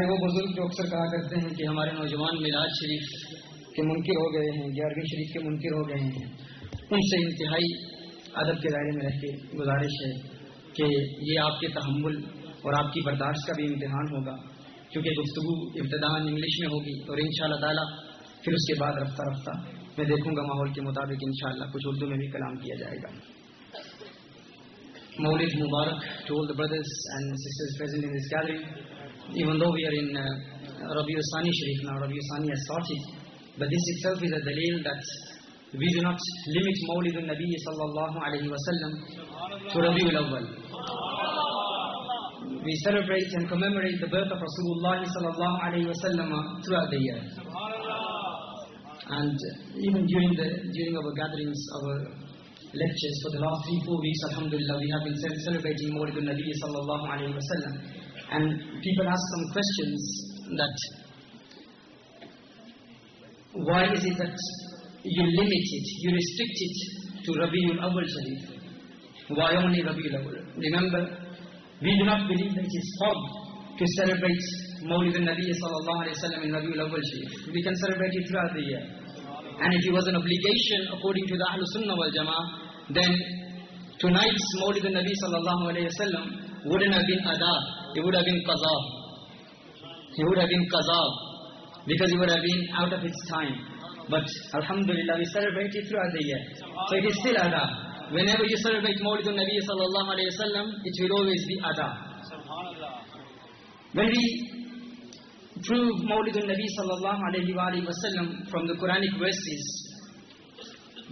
ہمارے وہ بزرگ جو اکثر کہا کرتے ہیں کہ ہمارے نوجوان میلاد شریف کے منکر ہو گئے ہیں گیارہویں شریف کے منکر ہو گئے ہیں ان سے انتہائی ادب کے دائرے میں رہ کے گزارش ہے کہ یہ آپ کے تحمل اور آپ کی برداشت کا بھی امتحان ہوگا کیونکہ گفتگو ابتدان انگلش میں ہوگی اور ان شاء اللہ تعالیٰ پھر اس کے بعد رفتہ رفتہ میں دیکھوں گا ماحول کے مطابق انشاءاللہ کچھ اردو میں بھی کلام کیا جائے گا مولد مبارک to all the brothers and sisters present in this gallery even though we are in uh, Rabi Usani Sharif now, Rabi Usani has started, but this itself is a dalil that we do not limit Mawlid al-Nabi sallallahu alayhi wa sallam to Rabi al-Awwal. We celebrate and commemorate the birth of Rasulullah sallallahu alayhi wa sallam throughout the year. And even during, the, during our gatherings, our lectures for the last three, four weeks, alhamdulillah, we have been celebrating Mawlid al-Nabi sallallahu alayhi wa sallam. and people ask some questions that why is it that you limit it, you restrict it to Rabiul Awal Sharif? Why only Rabiul Awal? Remember, we do not believe that it is fog to celebrate Mawlid al-Nabi sallallahu alayhi wa sallam in Rabiul Awal Sharif. We can celebrate it throughout the year. And if it was an obligation according to the Ahlul Sunnah wal Jama'ah, then tonight's Mawlid al-Nabi sallallahu alayhi wa sallam wouldn't have been adab. نبی صلی اللہ علیہ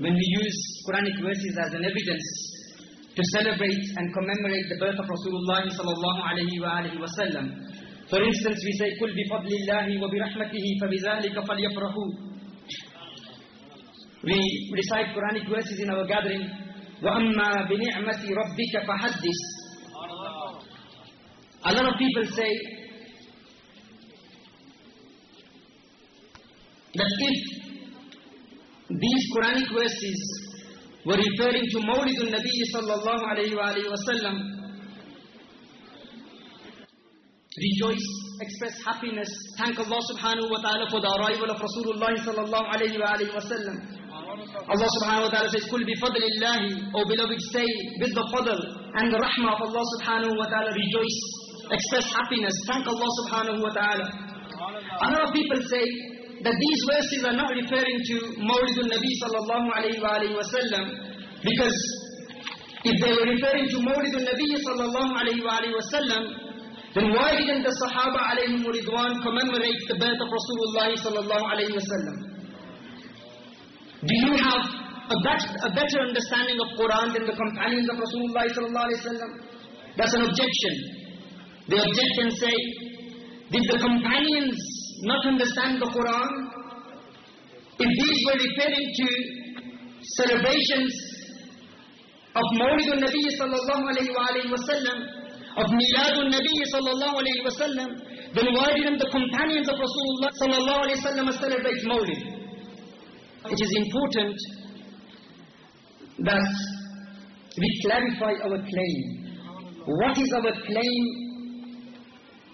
when we use Quran to celebrate and commemorate the birth of Rasulullah sallallahu alayhi wa alayhi wa sallam. For instance, we say, قُلْ بِفَضْلِ اللَّهِ وَبِرَحْمَتِهِ فَبِذَلِكَ فَلْيَفْرَحُ We recite Quranic verses in our gathering. وَأَمَّا بِنِعْمَةِ رَبِّكَ فَحَدِّثِ A lot of people say that if these Quranic verses were referring to Mawlid al-Nabi sallallahu alayhi wa alayhi wa sallam. Rejoice, express happiness, thank Allah subhanahu wa ta'ala for the arrival of Rasulullah sallallahu alayhi wa alayhi wa sallam. Allah subhanahu wa ta'ala says, Kul bi fadlillahi, O beloved, say, with the fadl and the rahmah of Allah subhanahu wa ta'ala, rejoice, express happiness, thank Allah subhanahu wa ta'ala. A lot of people say, that these verses are not referring to Mawlidun Nabi sallallahu alayhi wa alayhi wa sallam because if they were referring to Mawlidun Nabi sallallahu alayhi wa alayhi wa sallam then why didn't the Sahaba alayhi wa commemorate the birth of Rasulullah sallallahu alayhi wa sallam? Do you have a, bet a better understanding of Quran than the companions of Rasulullah sallallahu alayhi wa sallam? That's an objection. The objection say, did the companions not understand the Quran پیریبریشن اب موریہ صلی اللہ صلی اللہ علیہ this we clarify over clean what is over clean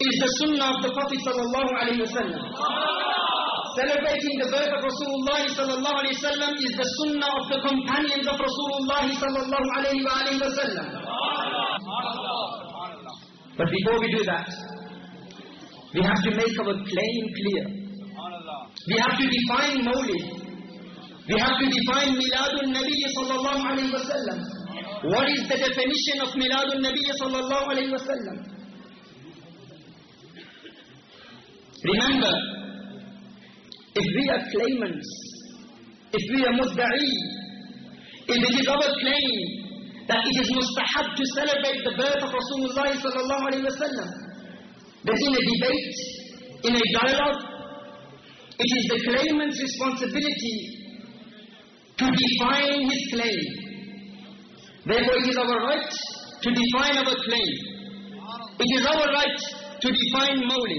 is the sunnah of the Prophet sallallahu alayhi wa sallam. Celebrating the birth of Rasulullah sallallahu alayhi wa sallam is the sunnah of the companions of Rasulullah sallallahu alayhi wa alayhi wa sallam. But before we do that, we have to make our claim clear. We have to define Mawli. We have to define Miladun Nabi sallallahu alayhi wa sallam. What is the definition of Miladun Nabi sallallahu alayhi wa sallam? Remembers we ادا claim this a dialogue it is the miss responsibility to defines claim door right to define over claim it is out to define Mori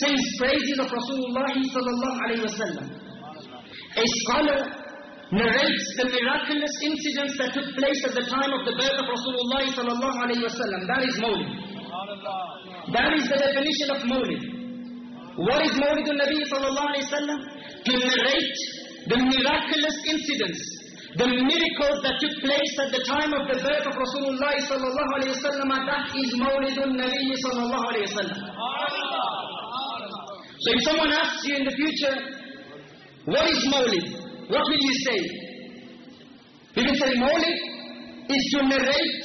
sings praises of Rasulullah sallallahu alayhi wa sallam. A scholar narrates the miraculous incidents that took place at the time of the birth of Rasulullah sallallahu alayhi wa sallam. That is Mawlid. That is the definition of Mawlid. What is Mawlid al-Nabi sallallahu alayhi wa sallam? To narrate the miraculous incidents, the miracles that took place at the time of the birth of Rasulullah sallallahu alayhi wa sallam. That is Mawlid al-Nabi sallallahu alayhi wa sallam. Future what is مولک what was you sell what is دولک is to me rate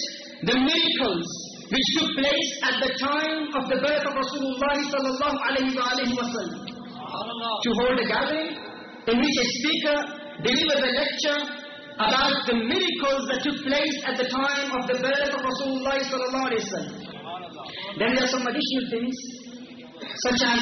the miracle which took place at دف دفل ٹوڈ اے گرچ a speaker delivers a took place at دف this such as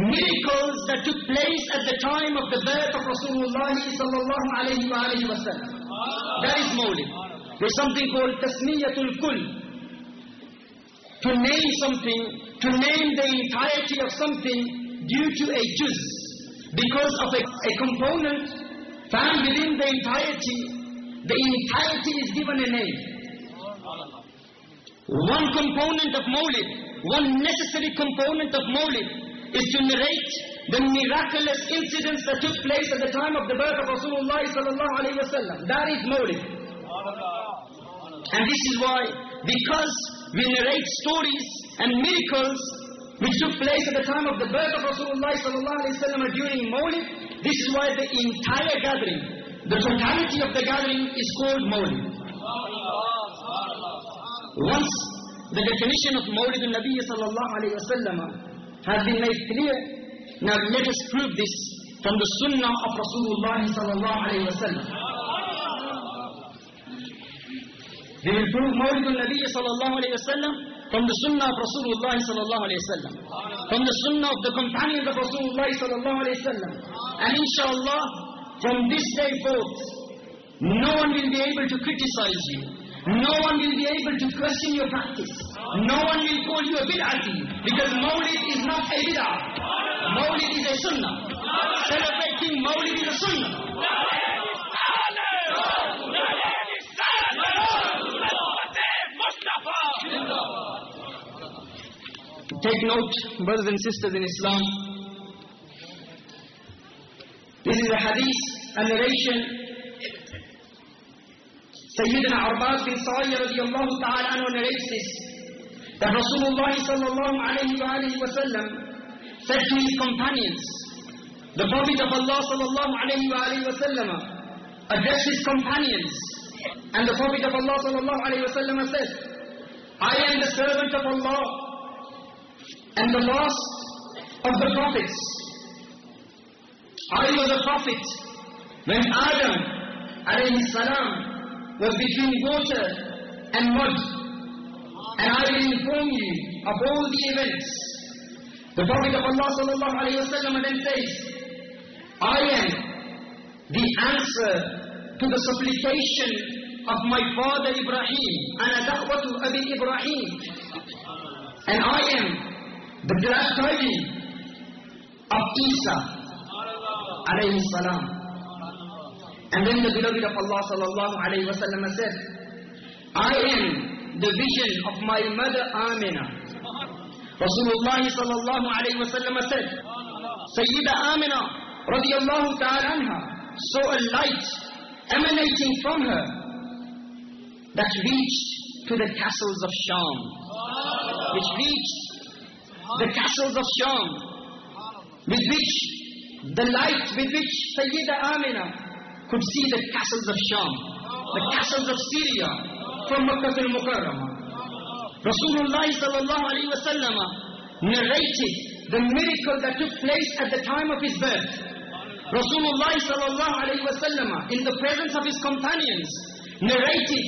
میری place at the time of دف اللہ دولکنگ to name something to name the that's back of the component the that's given a name one component of مولک one necessary component of مولی divorce why the entire have been made clear. Now let us prove this from the Sunnah of Rasulullah sallallahu alayhi wa sallam. We will prove Mawlid al-Nabi sallallahu alayhi wa sallam from the Sunnah of Rasulullah sallallahu alayhi wa sallam. From the Sunnah of the companions of Rasulullah sallallahu alayhi wa sallam. And inshallah, from this day forth, no one will be able to criticize you. No one will we able discourse in your practice no one will cause not a ماؤ رز اے ماؤ rate take note butter an sir انسلام is is a heresy and a ریشن سيدنا عباس بن صاير رضي الله تعالى عنه نريسس The Rasulullah sallallahu alayhi wa alayhi wa sallam said to his companions, the Prophet of Allah sallallahu alayhi wa alayhi wa sallam addressed his companions and the Prophet of Allah sallallahu alayhi wa sallam said, I am the servant of Allah and the last of the prophets. I was a prophet when Adam alayhi salam was between water and mud. And I will inform you of all the events. The Prophet of Allah sallallahu alayhi wa sallam then says, I am the answer to the supplication of my father Ibrahim. Ana da'watu Abi Ibrahim. And I am the glad tidy of Isa alayhi salam. کیسلس وا light see the مینا could see the castles of Sham, the castles of Syria from Makkah al-Mukarramah. Rasulullah sallallahu alayhi wa sallam narrated the miracle that took place at the time of his birth. Rasulullah sallallahu alayhi wa sallam in the presence of his companions narrated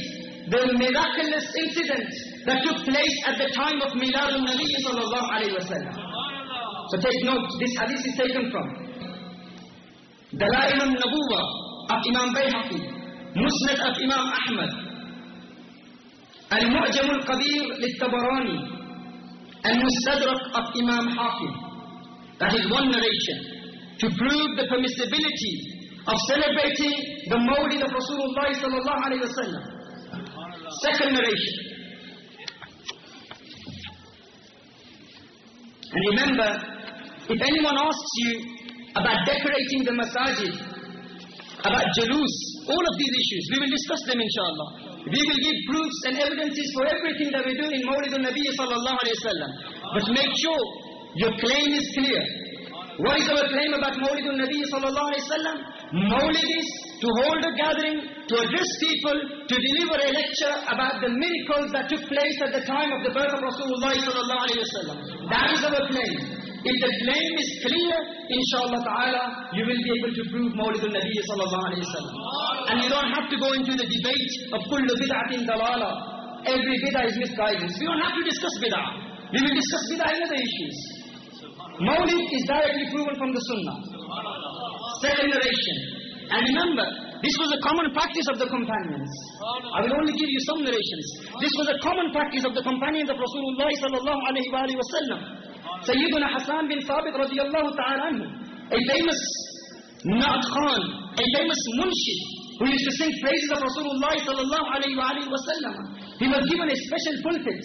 the miraculous incident that took place at the time of Milad al-Nabi sallallahu alayhi wa sallam. So take note, this hadith is taken from Dalail al-Nabuwa امام بے حقی مسند اب امام احمد المعجم القبیر للتبرانی امام حافظ That is one narration narration. to prove the the permissibility of of celebrating Mawlid Rasulullah sallallahu alayhi wa sallam. Second And remember, if anyone asks you about decorating the masajid, نبی صلی اللہ علیہ مور ہولڈ ا گیدرنگ پیپلچر If the blame is clear, inshallah ta'ala, you will be able to prove Mawlidul Nabi sallallahu alayhi wa sallam. And you don't have to go into the debate of kullu bid'atin dalala. Every bid'ah is misguidance. We don't have to discuss bid'ah. We will discuss bid'ah in other issues. Mawlid is directly proven from the sunnah. Second narration. And remember, this was a common practice of the companions. I will only give you some narrations. This was a common practice of the companions of Rasulullah sallallahu alayhi wa sallam. سيدنا حسان بن ثابت رضي الله تعالى عنه أي ديمس نعد خان أي ديمس منشد who used to sing praises of Rasulullah sallallahu alayhi wa alayhi wa sallam. He was given a special pulpit,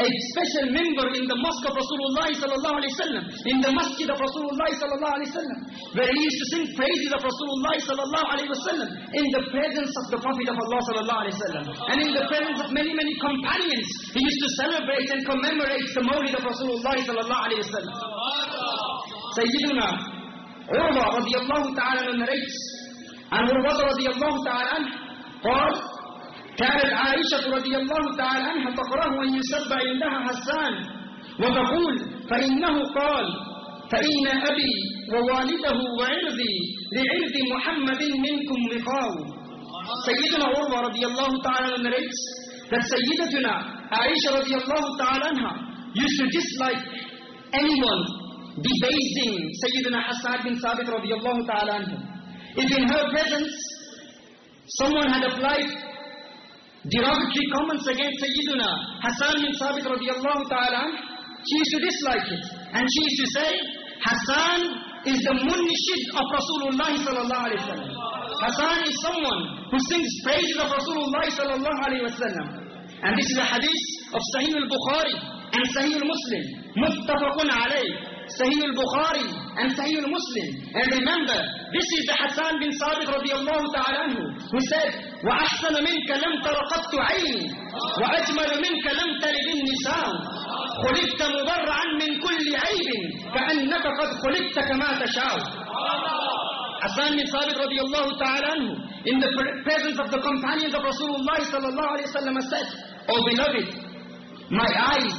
a special member in the mosque of Rasulullah sallallahu alayhi wa sallam, in the masjid of Rasulullah sallallahu alayhi wa sallam, where he used to sing praises of Rasulullah sallallahu alayhi wa sallam, in the presence of the Prophet of Allah sallallahu alayhi wa sallam, and in the presence of many, many companions, he used to celebrate and commemorate the mawlid of Rasulullah sallallahu alayhi wa sallam. Sayyiduna Urwa radiallahu ta'ala narrates عن حضرت رضي الله تعالى عنه قال كانت عائشة رضي الله تعالى عنها تكره أن يسبع عندها حسان وتقول فإنه قال فإن أبي ووالده وعرضي لعرض محمد منكم لقاء سيدنا عروة رضي الله تعالى عنه narrates that Sayyidatuna Aisha رضي الله تعالى عنها used to dislike anyone debasing Sayyidina Hassan bin Sabit رضي الله تعالى عنه if in her presence someone had applied derogatory comments against Sayyiduna Hassan bin Sabit radiallahu ta'ala, she used to dislike it. And she used to say, Hassan is the munishid of Rasulullah sallallahu alayhi wa Hassan is someone who sings praises of Rasulullah sallallahu alayhi wa And this is a hadith of Sahih al-Bukhari and Sahih al-Muslim. Muttafaqun alayhi. Sahih al-Bukhari and Sahih al-Muslim. And remember, this is the Hassan bin Sadiq radiallahu ta'ala anhu, who said, وَأَحْسَنَ مِنْكَ لَمْ تَرَقَبْتُ عَيْنِ وَأَجْمَلُ مِنْكَ لَمْ تَلِدِ النِّسَانِ خُلِدْتَ مُبَرْعًا مِنْ كُلِّ عَيْبٍ كَأَنَّكَ قَدْ خُلِدْتَ كَمَا تَشَعُوا Hassan bin Sadiq radiallahu ta'ala anhu, in the presence of the companions of Rasulullah sallallahu alayhi wa sallam, said, oh, beloved, my eyes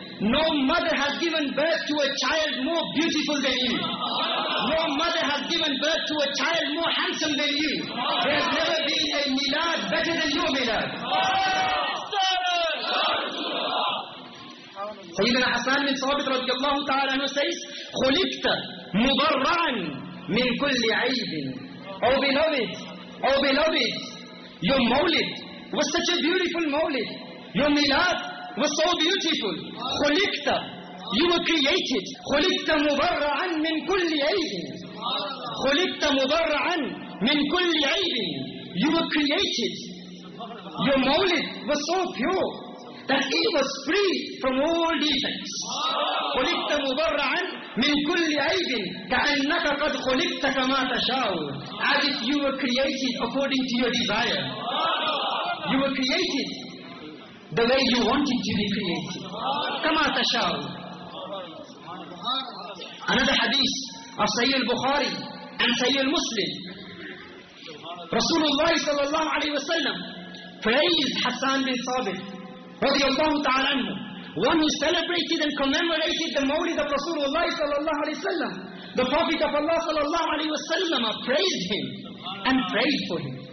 no mother has given best to a child more beautiful than you no mother has given best مورسم دینی دن صحیح میرا آسان میں such a beautiful مولک you میلاد so beautiful ہو لکھتا یو وی چیز ہو لکھتا مر مینکل ہو لکھتا من مین کل I been you we chose you مولی وو دس فری فرموڈ ہو لکھتا موبل رن مین کل آئی بن کا لکھتا کا ماتا شاہ you we I according to you the buyer you we I cheese the way you want it to be created. Kama tashau. Another hadith of Sayyid al-Bukhari and Sayyid al-Muslim. Rasulullah sallallahu alayhi wa sallam praised Hassan bin Thabit radiallahu ta'ala anhu. One who celebrated and commemorated the Mawlid of Rasulullah sallallahu alayhi wa sallam. The Prophet of Allah sallallahu alayhi wa sallam praised him and prayed for him.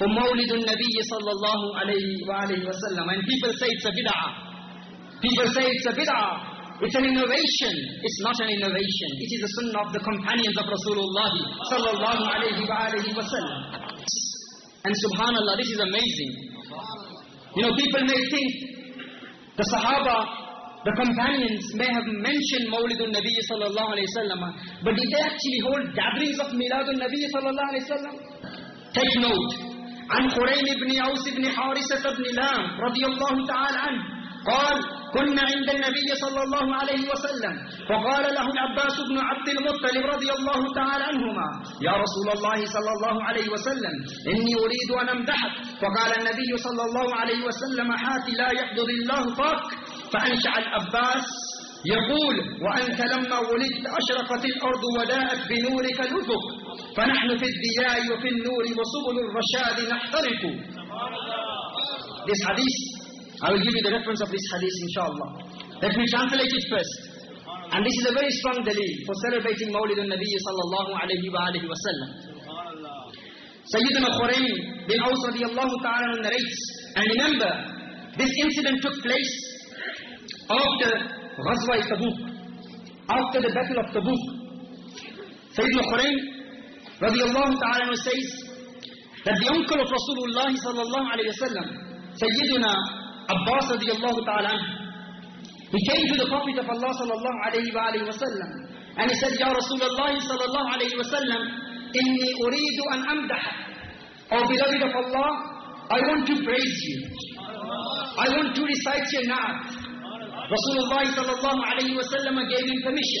for Mawlid al-Nabi sallallahu alayhi wa alayhi wa sallam. And people say it's a bid'ah. People say it's a bid'ah. It's an innovation. It's not an innovation. It is the sunnah of the companions of Rasulullah sallallahu alayhi wa alayhi wa sallam. And subhanallah, this is amazing. You know, people may think the sahaba, the companions may have mentioned Mawlid al-Nabi sallallahu alayhi wa sallam. But did they actually hold gatherings of Milad al-Nabi sallallahu alayhi wa sallam? Take note. عن قريل بن عوس بن حارسة بن لام رضي الله تعالى عنه قال كنا عند النبي صلى الله عليه وسلم فقال له العباس بن عبد المطلب رضي الله تعالى عنهما يا رسول الله صلى الله عليه وسلم إني أريد أن أمدحك فقال النبي صلى الله عليه وسلم حاتي لا يحضر الله فاك فأنشع العباس يقول وأنت لما ولدت أشرقت الأرض وداءت بنورك الأفق فنحن في الديار وفي النور وسبل الرشاد نحترق This hadith I will give you the reference of this hadith inshallah Let me translate it first And this is a very strong delay for celebrating Mawlid al-Nabi sallallahu alayhi wa alayhi wa sallam. Sayyidina Khurayn bin Aws radiallahu ta'ala narrates, and remember, this incident took place after غزوہ تبوک after the battle of Tabuk Saeed الخرین رضی اللہ تعالی عنہ says that the uncle of Rasulullah sallallahu alayhi wa sallam, Sayyidina Abbas radiallahu ta'ala, he came to the Prophet of Allah sallallahu alayhi wa, alayhi wa sallam, and he said, Ya Rasulullah sallallahu alayhi wa sallam, inni uridu an amdaha, O beloved of Allah, I want to praise you. I want to recite your na'at. Gaming place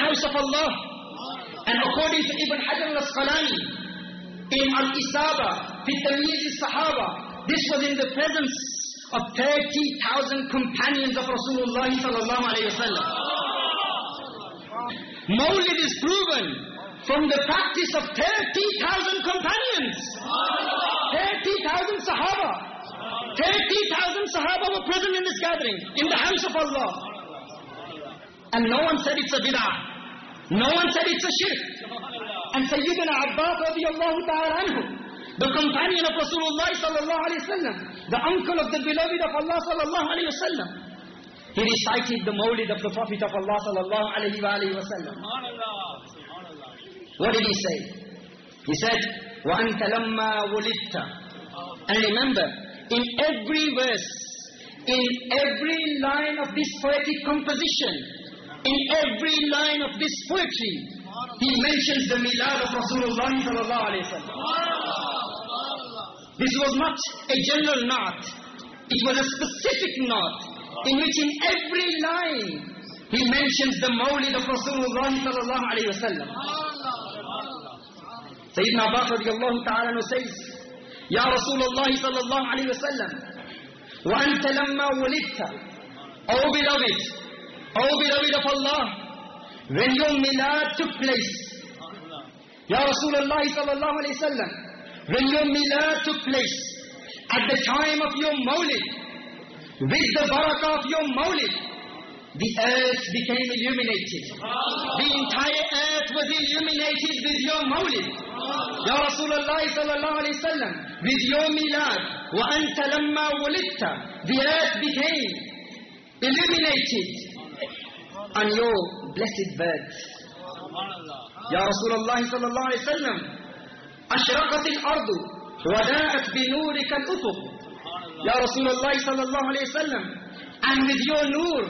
house of and according to even کلانیس موزن from the practice of 30,000 companions. 30,000 sahaba. 30,000 sahaba were present in this gathering, in the house of Allah. And no one said it's a bid'ah. No one said it's a shirk. And Sayyidina Abbas radiallahu ta'ala anhu, the companion of Rasulullah sallallahu alayhi wa sallam, the uncle of the beloved of Allah sallallahu alayhi wa sallam, he recited the mawlid of the Prophet of Allah sallallahu alayhi wa sallam. What ad head one call and remember in every verse انری line of this poetry composition انری line of this poetry he mention the میلا دسنگ لن سا this was not a general not it was a specific not and in line he mentions the مولی دف لن سلسل سیدنا عباس رضی اللہ تعالیٰ عنہ یا رسول اللہ صلی اللہ علیہ وسلم وانت لما ولدت او beloved O beloved of Allah when your milad took place رسول Ya Rasulullah sallallahu alayhi وسلم when your milad took place at the time of your mawlid with the barakah of your mawlid the earth became illuminated the entire earth was illuminated with your mawlid يا رسول الله صلى الله عليه وسلم with your milad وأنت لما ولدت the earth became illuminated on your blessed birth يا رسول الله صلى الله عليه وسلم أشرقت الأرض وداءت بنورك الأفق يا رسول الله صلى الله عليه وسلم and with your nur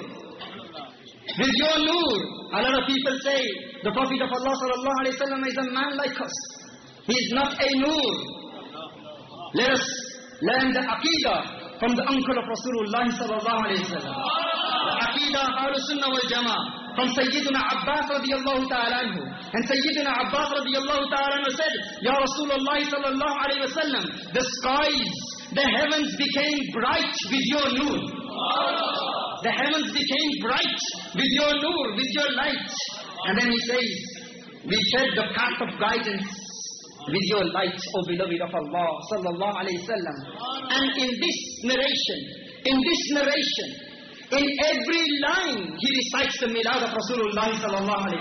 with your nur a lot of people say the Prophet of Allah صلى الله عليه وسلم is a man like us He is not a nur. Let us learn the aqidah from the uncle of Rasulullah sallallahu alayhi wa sallam. The aqidah of sunnah wal jama'ah. From Sayyidina Abbas radiallahu ta'ala anhu. And Sayyidina Abbas radiallahu ta'ala anhu said, Ya Rasulullah sallallahu alayhi wa sallam, the skies, the heavens became bright with your nur. The heavens became bright with your nur, with your light. And then he says, we shed the path of guidance ریزوئلس اللہ علیہ السلام and انسنسن انری line جی sites ملا رہائن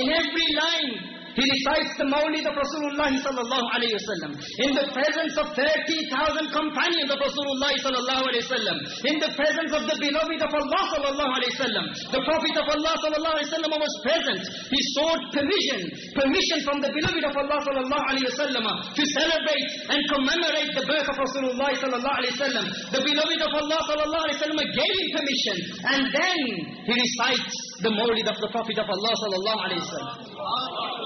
ان He recites the Mawlid of Rasulullah sallallahu alayhi wa sallam. In the presence of 30,000 companions of Rasulullah sallallahu alayhi wa sallam. In the presence of the beloved of Allah sallallahu alayhi wa sallam. The Prophet of Allah sallallahu alayhi wa sallam was present. He sought permission, permission from the beloved of Allah sallallahu alayhi wa sallam to celebrate and commemorate the birth of Rasulullah sallallahu alayhi wa sallam. The beloved of Allah sallallahu alayhi wa sallam gave him permission. And then he recites the Mawlid of the Prophet of Allah sallallahu alayhi wa sallam.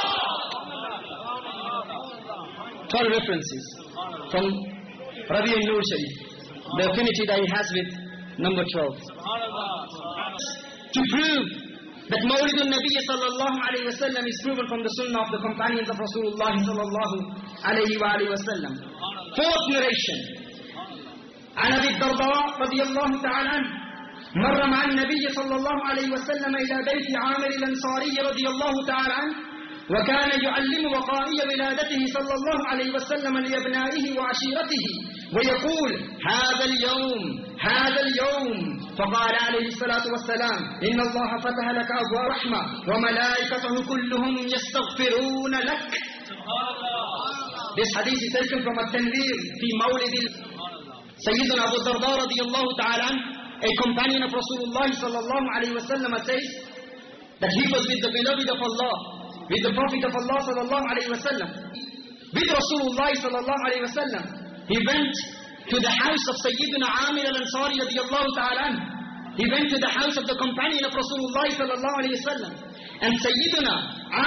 12 references from Rabi al-Nur the affinity that he has with number 12. To prove that Mawlid al-Nabi sallallahu alayhi wa sallam is proven from the sunnah of the companions of Rasulullah sallallahu alayhi wa alayhi wa sallam. Fourth narration. عن ابي الدرداء رضي الله تعالى عنه مر مع النبي صلى الله عليه وسلم الى بيت عامر الانصاري رضي الله تعالى عنه وكان يعلم وقائي ولادته صلى الله عليه وسلم لابنائه وعشيرته ويقول هذا اليوم هذا اليوم فقال عليه الصلاة والسلام إن الله فتح لك أبوى رحمة وملائكته كلهم يستغفرون لك This hadith is taken from At-Tanwir في مولد سيدنا أبو الدرداء رضي الله تعالى a companion of Rasulullah sallallahu alayhi wa sallam says that he was with the beloved of Allah with the Prophet of Allah sallallahu alayhi wa sallam, with Rasulullah sallallahu alayhi wa sallam. He went to the house of Sayyidina Amir al-Ansari radiallahu ta'ala. He went to the house of the companion of Rasulullah sallallahu alayhi wa sallam. And Sayyidina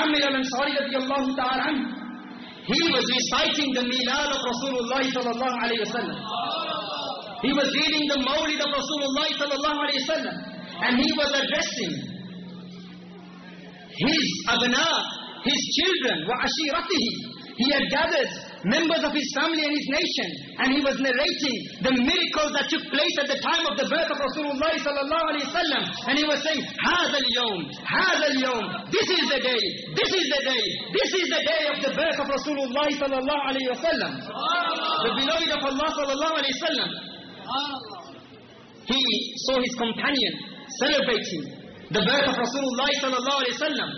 Amir al-Ansari radiallahu ta'ala, he was reciting the milad of Rasulullah sallallahu alayhi wa sallam. He was reading the mawlid of Rasulullah sallallahu alayhi wa sallam. And he was addressing his abna, his children, wa ashiratihi. He had gathered members of his family and his nation, and he was narrating the miracles that took place at the time of the birth of Rasulullah sallallahu alayhi wasallam, and he was saying, هَذَا الْيَوْمِ هَذَا الْيَوْمِ This is the day, this is the day, this is the day of the birth of Rasulullah sallallahu alayhi wasallam. The beloved of Allah sallallahu alayhi wasallam. He saw his companion celebrating the birth of Rasulullah sallallahu alayhi wa sallam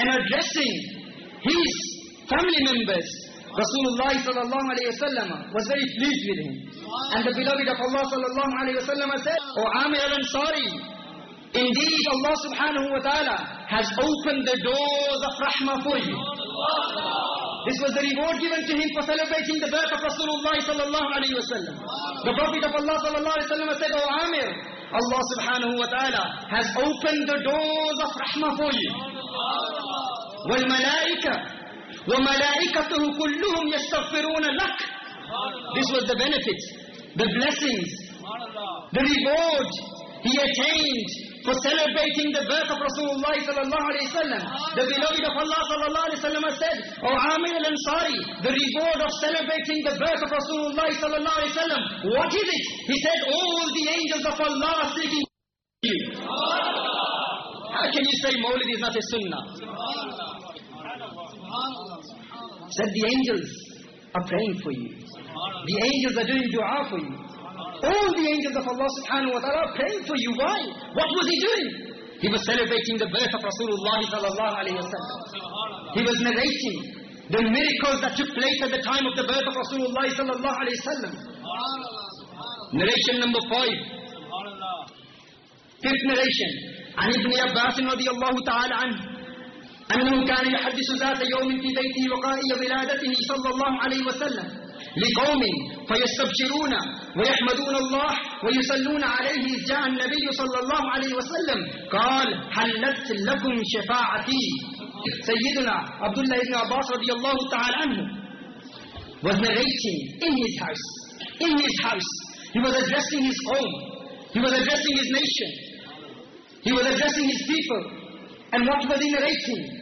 and addressing his family members, Rasulullah sallallahu alayhi wa sallam was very pleased with him. And the beloved of Allah sallallahu alayhi wa sallam said, O Amir al Ansari, indeed Allah subhanahu wa ta'ala has opened the doors of rahmah for you. This was the reward given to him for celebrating the birth of Rasulullah sallallahu alayhi wa sallam. The Prophet of Allah sallallahu alayhi wa sallam said, O Amir, Allah subhanahu wa ta'ala has opened the doors of rahmah for you. One وَمَلَائِكَتُهُ كُلُّهُمْ يَسْتَغْفِرُونَ ہوں This was the benefit, the blessings, the reward he attained for celebrating the birth of Rasulullah sallallahu alayhi wa sallam. The beloved of Allah sallallahu alayhi wa sallam has said, O Amir al-Ansari, the reward of celebrating the birth of Rasulullah sallallahu alayhi wa sallam. What is it? He said, all the angels of Allah are seeking you. How can you say Mawlid is not a sunnah? Said the angels are praying for you. The angels are doing dua for you. all the angels of Allah subhanahu wa ta'ala praying for you. Why? What was he doing? He was celebrating the birth of Rasulullah sallallahu alayhi wa sallam. He was narrating the miracles that took place at the time of the birth of Rasulullah sallallahu alayhi wa sallam. Narration number five. Fifth narration. عن ابن عباس رضي الله تعالى عنه أنه كان يحدث ذات يوم في بيته وقائي ولادته صلى الله عليه وسلم لقوم فيستبشرون ويحمدون الله ويصلون عليه جاء النبي صلى الله عليه وسلم قال حلت لكم شفاعتي سيدنا عبد الله بن عباس رضي الله تعالى عنه was narrating in his house in his house he was addressing his home he was addressing his nation he was addressing his people and what was he narrating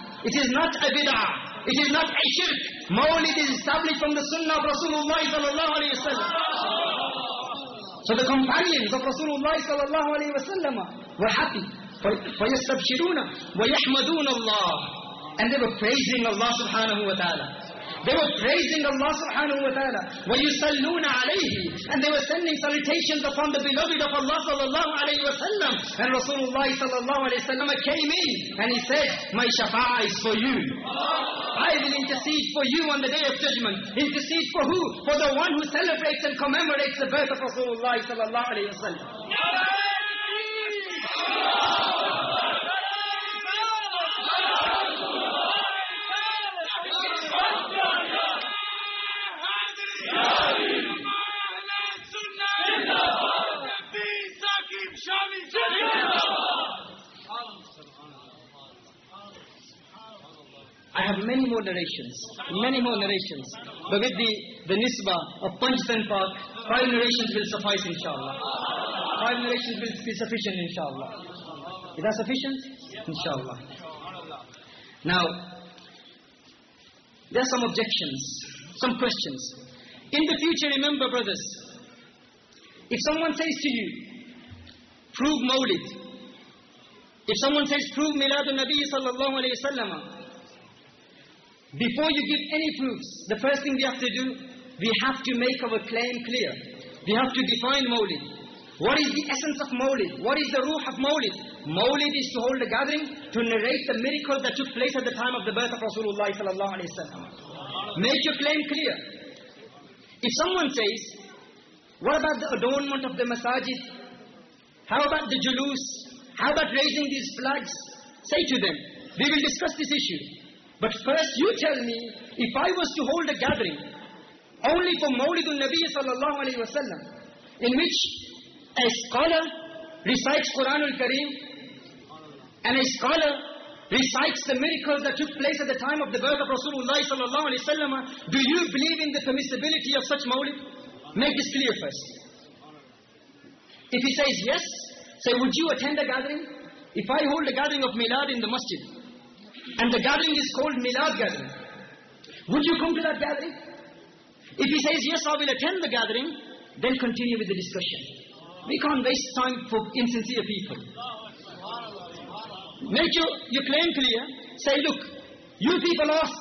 It is not a bid'ah. It is not a shirk. Mawlid is established from the sunnah of Rasulullah sallallahu alayhi wa sallam. So the companions of Rasulullah sallallahu alayhi wa sallam were happy. فَيَسْتَبْشِرُونَ وَيَحْمَدُونَ اللَّهِ And they were praising Allah subhanahu wa ta'ala. they were praising Allah subhanahu wa ta'ala wa yusalluna alayhi and they were sending salutations upon the beloved of Allah sallallahu alayhi wa sallam and Rasulullah sallallahu alayhi wa sallam came in and he said my shafa'a is for you I will intercede for you on the day of judgment intercede for who? for the one who celebrates and commemorates the birth of Rasulullah sallallahu alayhi wa sallam narrations many more narration اور پنچ دن پارک five narration ان شاء اللہ five اللہ ان شاء اللہ now there some objection some question in the future remember brothers someone says فروغ مولیز فروغ میلاد النبی صلی اللہ علیہ وسلم before you give ایوز the first thing you have to the we have to make our claim clear we have to define مولک what is the essence of Malik what is the ر آف مورڈرنگ ٹنس میری صلی اللہ علیہ make you claim clear what of the dormant of the message he will discuss this issue gathering only more نبی صلی اللہ علیہ وسلمر گیدرنگ ہولڈ گف میلاد in Masjid and the gathering is called میلاز gathering would you come to the gathering if yes we'll attend the gathering then continue with the discussion we can we science people match you you plain clear you be bless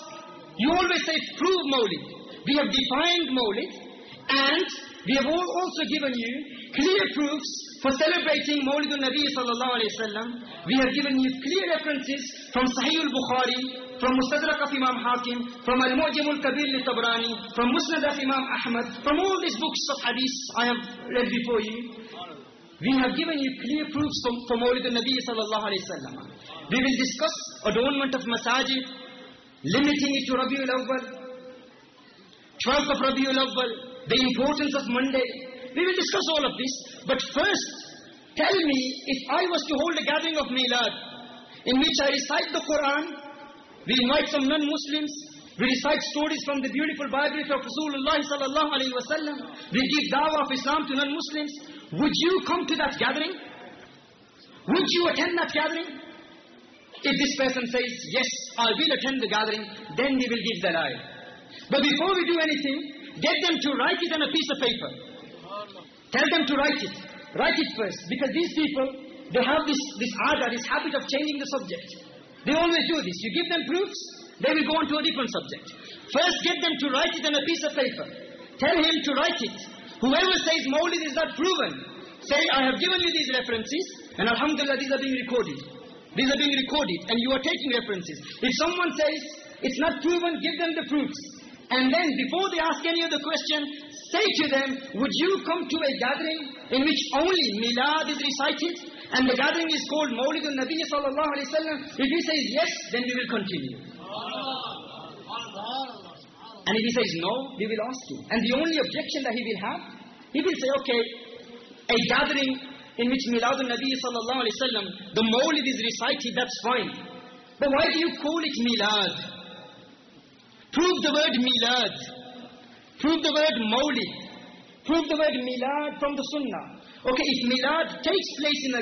you Os ماؤلک we have defined ماؤلک and we have so given you clear proof for celebrating موری دبی صلی اللہ علیہ وسلم view گیونس from سہی الخاری from مصرا امام حاکم فرامو البیل تبرانی from مسرد امام احمد فرم بکس البی صلی اللہ علیہ we was of this but first tell met I was to hold gathering of me لچ I recite the Quran we re like some ننسلائکل بائبریری would you come to gathering we attend gathering are will attend gathering then we will get the right ٹھل them to write write it first because these people they hate of changing the subject you give then fruit get a mood notion you these references not pro one give then the fruits then before this can you دشن نبی صلی اللہ علیہ the مولی this recycle why do you called pro داڈ میل proof درڈ مولی proof درڈ mile firm this پیسنس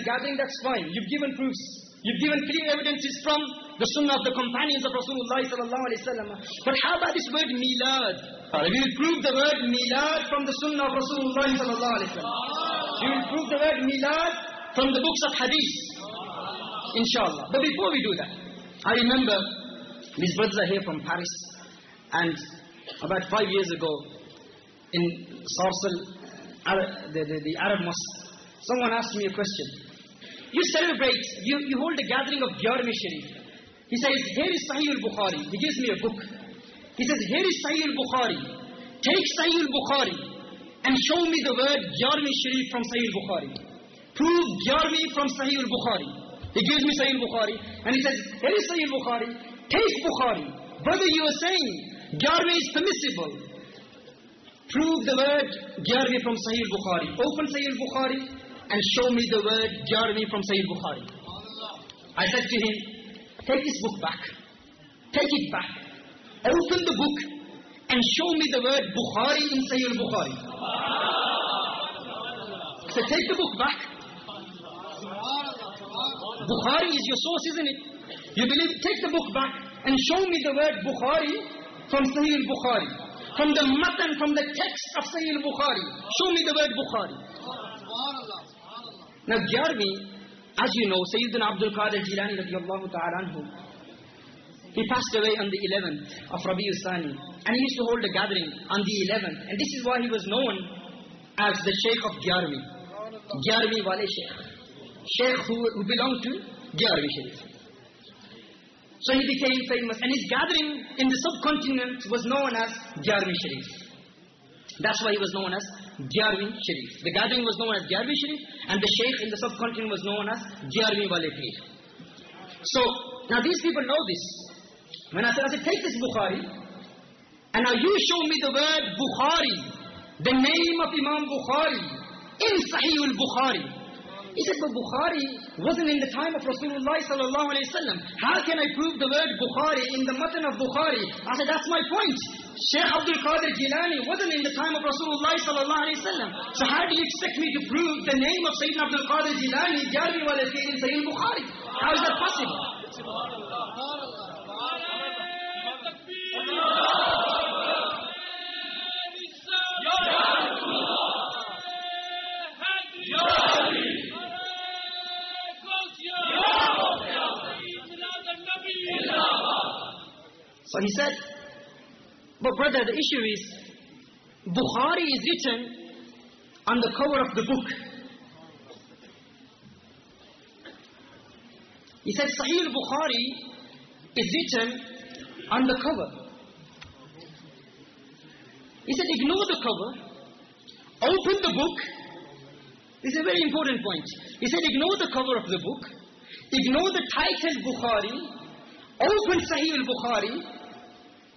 from the بس ان شاء اللہ ڈو دیمبر فرومس اینڈ گرف گیور می شریفر گیار we is the mill true the word گیار we from Sahih Bukhari open civil Bukhari and show me the word گیار we from Sahih Bukhari take his book back take back open the book and show me the word Bukhari in civil Bukhari book back Bukhari is you سوزنگ you believe take the book back and show me the word Bukhari from Saeed Bukhari گیارہ شیخ of گیارہویں گیارہویں والے شیخ شیخ belong to گیارہویں شیخ So he became famous. And his gathering in the subcontinent was known as Jarmi Sharif. That's why he was known as Jarmi Sharif. The gathering was known as Jarmi Sharif. And the sheikh in the subcontinent was known as Jarmi Walidhi. So, now these people know this. When I said, I said, take this Bukhari. And now you show me the word Bukhari. The name of Imam Bukhari. In Sahih al-Bukhari. Isn't Bukhari wasn't in the time of Rasulullah sallallahu alayhi wasallam? How can I prove the word Bukhari in the matan of Bukhari? I said, that's my point. Shaykh Abdul Qadir Jilani wasn't in the time of Rasulullah sallallahu alayhi wasallam. So how do you expect me to prove the name of Sayyidina Abdul Qadir Jilani, Jari wala in Sayyid Bukhari? How is that possible? Brother issue is Bukhari is written داور of the book is Sahih Bukhari cover ignore the cover out the book is a very important point isn't ignore the cover of the book ignore the ٹائک is Bukhari آؤٹن Sahih or Bukhari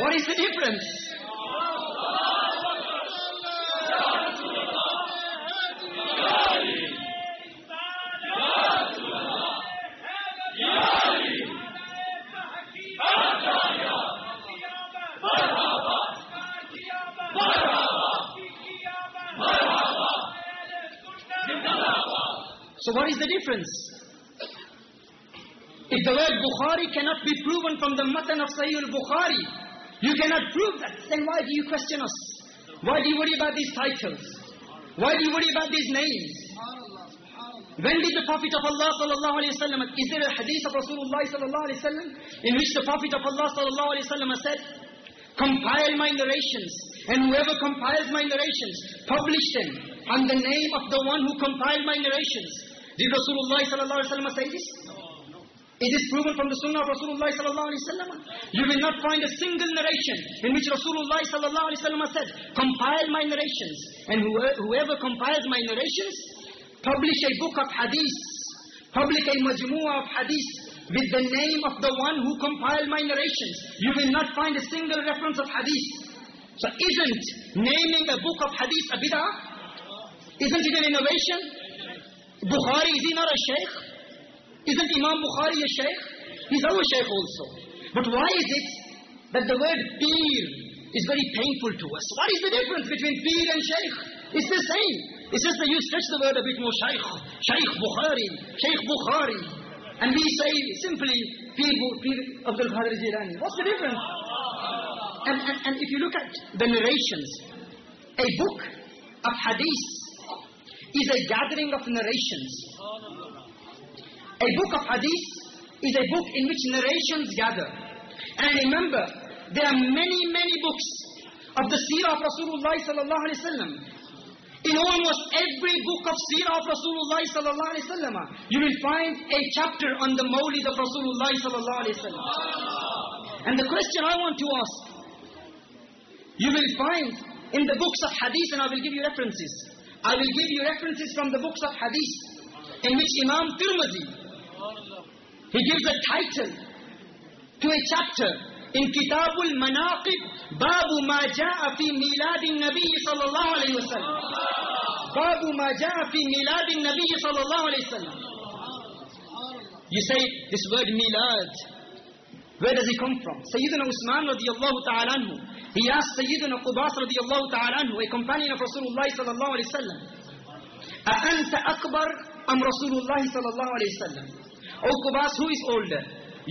what is the difference so what is the difference of the word Bukhari کی not be proven from the مت and of Sahih اور Bukhari you can't prove what what when ڈیفٹنس It is proven from the sunnah of Rasulullah sallallahu alayhi wa You will not find a single narration in which Rasulullah sallallahu alayhi wa said, compile my narrations. And whoever compiles my narrations, publish a book of hadith, publish a majmu'ah of hadith with the name of the one who compiled my narrations. You will not find a single reference of hadith. So isn't naming a book of hadith a bid'ah? Isn't it an innovation? Bukhari, is he not a sheikh? Isn't imam Bukhari sheikh or sheikh also but why is it's the pir very thankful to us what is the difference pir and sheikh is the use کچھ شاہی sheikh Bukhari خادرانی book of hadith is a gathering of narrations book آفیسنبر they آرنی Buxar he gives a title to a chapter in کتاب المناقب باب ما جاء فی میلاد النبی صلی اللہ علیہ وسلم باب ما جاء فی میلاد النبی صلی اللہ علیہ وسلم یو سی دس ورڈ میلاد where does he come from سیدنا عثمان رضی اللہ تعالی عنہ ہی آس سیدنا قباس رضی اللہ تعالی عنہ اے کمپانی آف رسول اللہ صلی اللہ علیہ وسلم اکبر ام رسول اللہ صلی اللہ علیہ وسلم او کباس who is older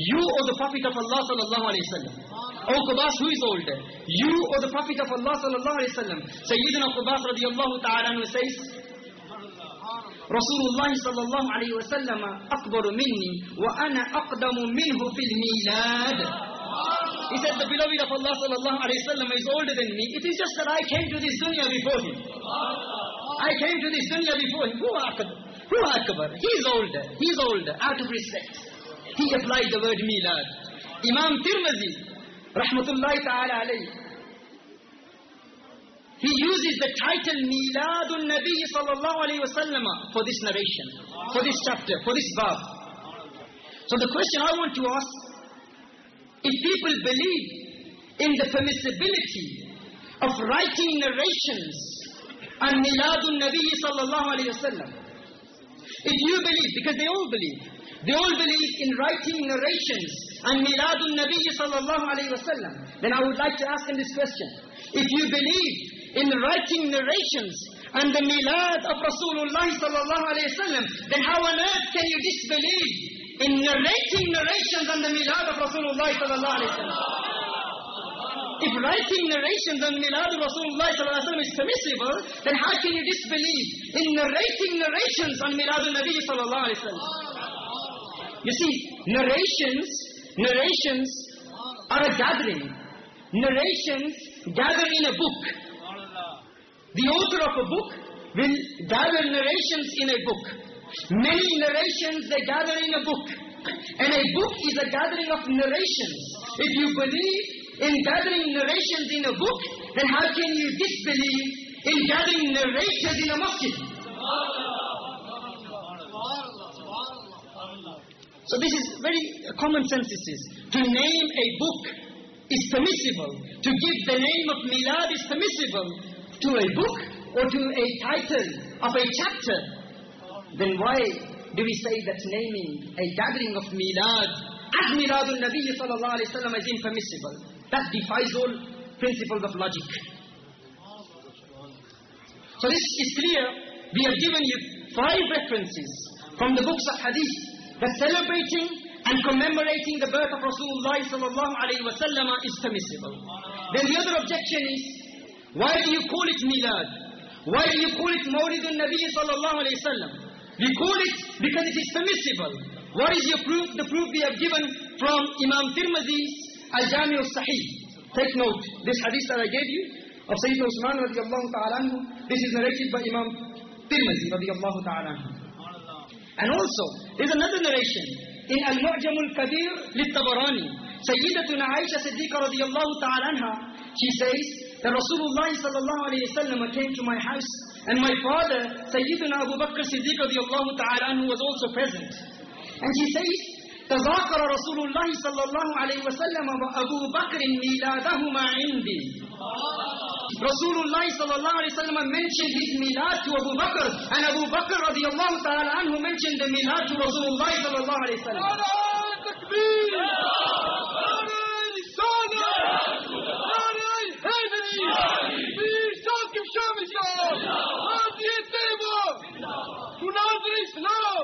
you O the پاپک of اللہ صلی اللہ علیہ وسلم او کباس who is older you O the پاپک of اللہ صلی اللہ علیہ وسلم سیدنا کباس رضی اللہ تعالیٰ عنہ سیس رسول اللہ صلی اللہ علیہ وسلم اکبر منی وانا اقدم منہ فی al-Milad He said, the beloved of Allah sallallahu alayhi wa sallam is older than me. It is just that I came to this dunya before him. I came to this dunya before him. Who are Akadu? امام Tirmidhi رحمت اللہ he uses as the title صلی اللہ علیہ وسلم for this chapter for this باب so the question to us in people believe in the possibility of writing صلی اللہ علیہ وسلم If you believe, because they all believe, they all believe in writing narrations and miradun nabi sallallahu alayhi wa sallam, then I would like to ask them this question. If you believe in writing narrations and the milad of Rasulullah sallallahu alayhi wa sallam, then how on earth can you disbelieve in narrating narrations and the milad of Rasulullah sallallahu alayhi wa sallam? Writing national gather in book the book well gather narration gather book and a book is a gathering of narration book when Hare کینسلی very common sense to name a book ازبل to give the name of Milad is سمسبل book or میسیبل this principle of logic so this استری we have given you five reference from the books the celebrating what is your given from imam فرمزیز al jami al-Sahih. Take note, this hadith that I gave you, of Sayyidina Usman radiallahu ta'ala anhu, this is narrated by Imam Tirmidhi radiallahu ta'ala anhu. And also, there's another narration, in al-Mu'jam al-Kabir li-Tabarani, Sayyidatuna Aisha Siddiqa radiallahu ta'ala anha, she says, that Rasulullah sallallahu alayhi wasallam came to my house, and my father, Sayyidina Abu Bakr Siddiqa radiallahu ta'ala anhu, was also present. And she says, تذاكر رسول الله صلى الله عليه وسلم وأبو بكر ميلادهما عندي رسول الله صلى الله عليه وسلم mentioned منشن ميلاد وابو بكر أن أبو بكر رضي الله تعالى عنه منشن ميلاد رسول الله صلى الله عليه وسلم على تكبير على رسالة على الهدر في شاك الشام الشام هذه التربة تنظر الإسلام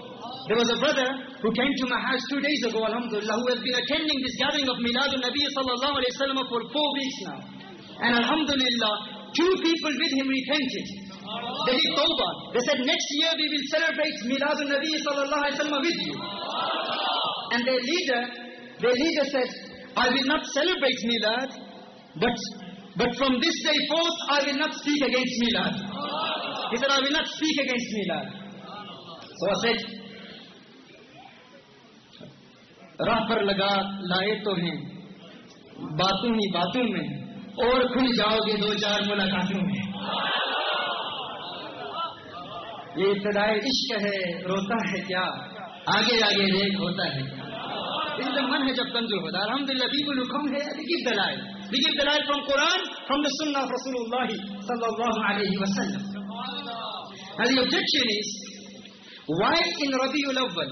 There was a brother who came to my house two days ago, alhamdulillah, who has been attending this gathering of Miladul Nabi sallallahu alayhi wa sallam for four weeks now. And alhamdulillah, two people with him repented. They did tawbah. They said, next year we will celebrate Miladul Nabi sallallahu alayhi wa sallam with you. And their leader, their leader said, I will not celebrate Milad, but, but from this day forth, I will not speak against Milad. He said, I will not speak against Milad. So I said, راہ پر لگا لائے تو ہیں باتوں ہی باتوں میں اور کھل جاؤ گے دو چار ملاقاتوں میں یہ ابتدائی عشق ہے روتا ہے کیا آگے آگے ریک ہوتا ہے کیا من ہے جب تنظر ہوتا الحمد للہ بالکل حکم ہے ابھی دلائل لیکن دلائل فرام قرآن فرام سننا رسول اللہ صلی اللہ علیہ وسلم And the objection is, why in Rabi'ul Awwal,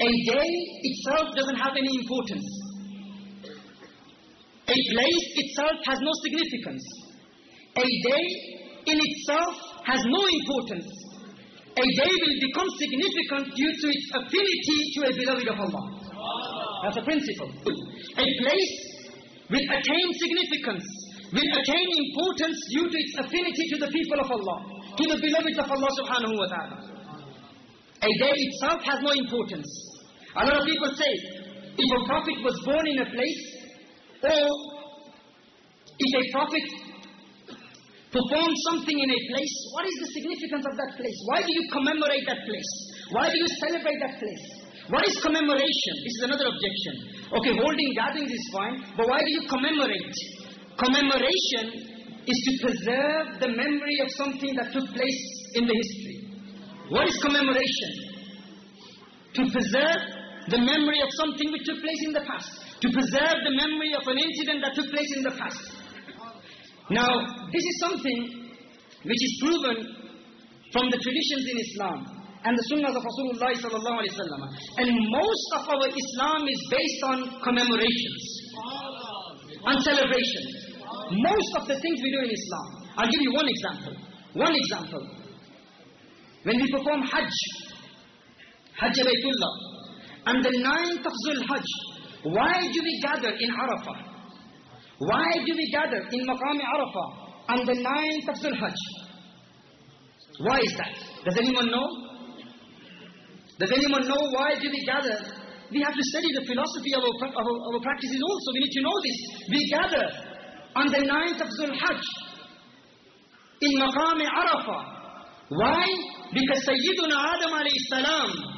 ل پسٹنسو پیپل آف ار ٹو داچ او سفان ہوا تھا A lot of people say, if a prophet was born in a place, or if a prophet performed something in a place, what is the significance of that place? Why do you commemorate that place? Why do you celebrate that place? What is commemoration? This is another objection. Okay, holding gatherings is fine, but why do you commemorate? Commemoration is to preserve the memory of something that took place in the history. What is commemoration? To preserve memory of something which took place in the past to پرو the میموریٹ place انسٹ now this something which is proven from the tradition Islam آنشبریشن most of the things we do in Islam I give you one example one example ویلفارم ہج and the ninth of Zul Hajj. Why do we gather in Arafah? Why do we gather in Maqam Arafah on the ninth of Zul Hajj? Why is that? Does anyone know? Does anyone know why do we gather? We have to study the philosophy of our, of our, our practices also. We need to know this. We gather on the ninth of Zul Hajj in Maqam Arafah. Why? Because Sayyiduna Adam alayhi salam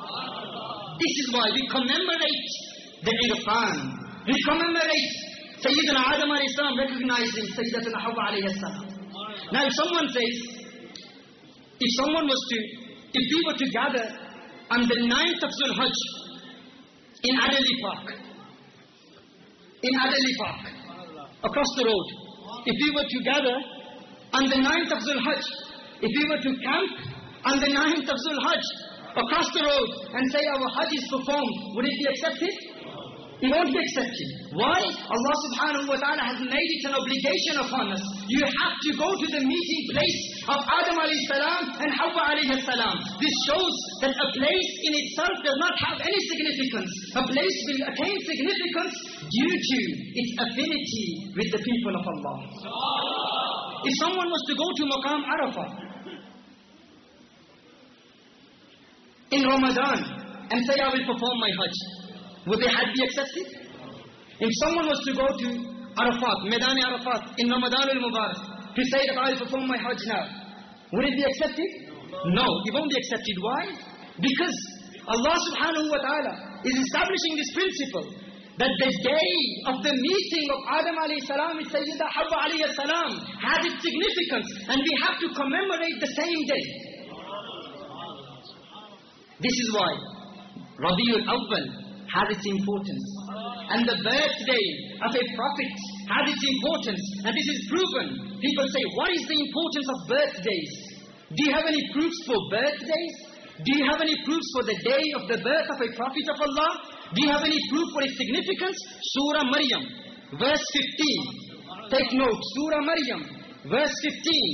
road you what you god what you camp nine across the road and say our hajj is performed, would it be accepted? It won't be accepted. Why? Allah subhanahu wa ta'ala has made it an obligation upon us. You have to go to the meeting place of Adam alayhi salam and Hawa alayhi salam. This shows that a place in itself does not have any significance. A place will attain significance due to its affinity with the people of Allah. If someone was to go to Maqam Arafah in Ramadan and say, I will perform my Hajj, would the Hajj be accepted? If someone was to go to Arafat, Medan Arafat, in Ramadan al Mubarak, to say that I will perform my Hajj now, would it be accepted? No, it won't be accepted. Why? Because Allah subhanahu wa ta'ala is establishing this principle that the day of the meeting of Adam alayhi salam with Sayyidah Hawa alayhi salam had its significance and we have to commemorate the same day. This is why we you اوسورٹنس مریم ویسٹین ٹیکنوٹ سوریم ویسٹین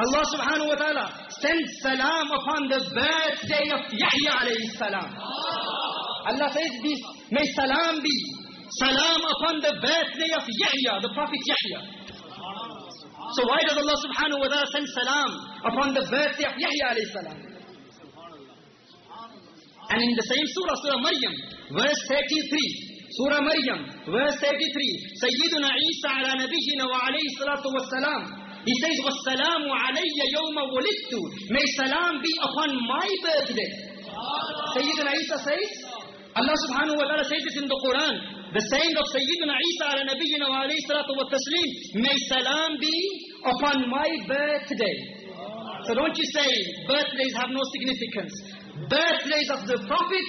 Allah subhanahu wa ta'ala sent salam upon the birthday of Yahya alayhi salam. Allah says this, may salam be, salam upon the birthday of Yahya, the prophet Yahya. So why does Allah subhanahu wa ta'ala send salam upon the birthday of Yahya alayhi salam? And in the same surah, Surah Maryam, verse 33, سورہ مریم ورس 33 سیدنا عیسیٰ علی نبینا وعلیہ الصلوۃ والسلام سعید اللہ سبحان قرآر عئی نبی سلط و تسلیم سلام be افون mind no significance of the prophets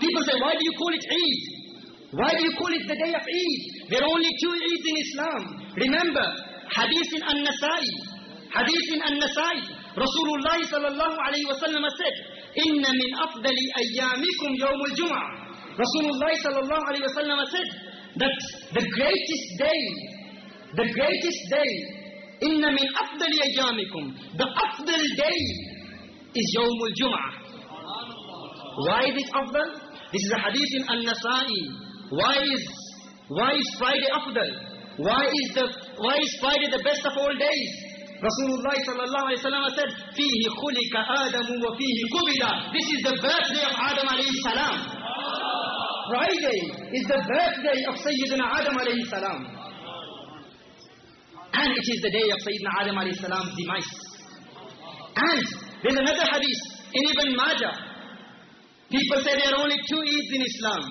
people say what you کوئی Why Why do you call it the the the The day day, day, day of Eid? There are only two Eids in in in Islam. Remember, hadith Hadith An-Nasai. An-Nasai. Rasulullah Rasulullah sallallahu sallallahu alayhi alayhi wa wa sallam sallam said, said إِنَّ إِنَّ مِنْ مِنْ أَفْضَلِ أَفْضَلِ أَيَّامِكُمْ أَيَّامِكُمْ يَوْمُ الْجُمْعَةِ that greatest greatest afdal afdal? is this is a hadith in An-Nasai. Why is why is Friday of the why is Friday the best of all day صلی اللہ علیہ السلام آدم علیہ پیپل اونلی ٹو ایز انسلام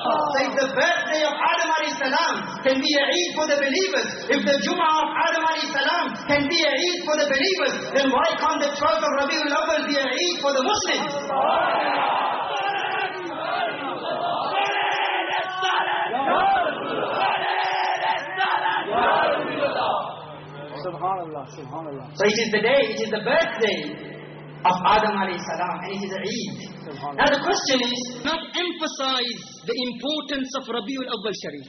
جما آف آڈم خان the چھوٹ ربیس day of Adam alayhi salam and it is Eid. Now the question is not emphasize the importance of Rabiul Awwal Sharif.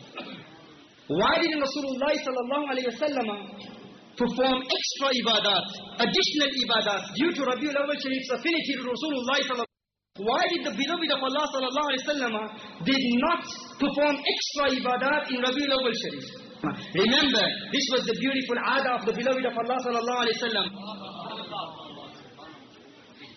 Why did Rasulullah sallallahu alayhi wa sallam perform extra ibadat, additional ibadat due to Rabiul Awwal Sharif's affinity to Rasulullah sallallahu why did the beloved of Allah sallallahu alayhi wa sallam did not perform extra ibadat in Rabiul Awwal Sharif? Remember, this was the beautiful ada of the beloved of Allah sallallahu alayhi wa sallam.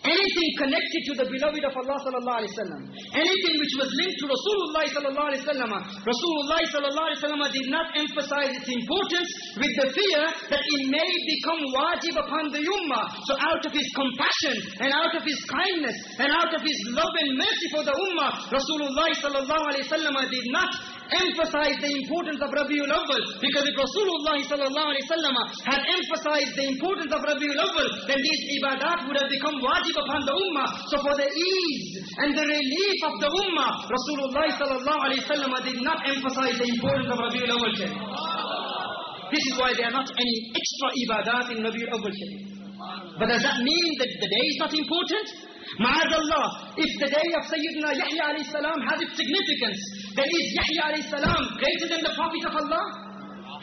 anything connected to the beloved of Allah sallallahu alaihi wasallam, anything which was linked to Rasulullah sallallahu alaihi wasallam, Rasulullah sallallahu alaihi wasallam did not emphasize its importance with the fear that it may become wajib upon the ummah. So out of his compassion and out of his kindness and out of his love and mercy for the ummah, Rasulullah sallallahu alaihi wasallam did not emphasized the importance of Rabiul Awwal because if Rasulullah sallallahu alayhi wasallam had emphasized the importance of Rabiul Awwal then these ibadat would have become wajib upon the ummah so for the ease and the relief of the ummah Rasulullah sallallahu alayhi wasallam did not emphasize the importance of Rabiul Awwal this is why there are not any extra ibadat in Rabiul Awwal but does that mean that the day is not important معاذ الله if the day of Sayyidina Yahya alayhi salam has its significance then is Yahya alayhi salam greater than the prophet of Allah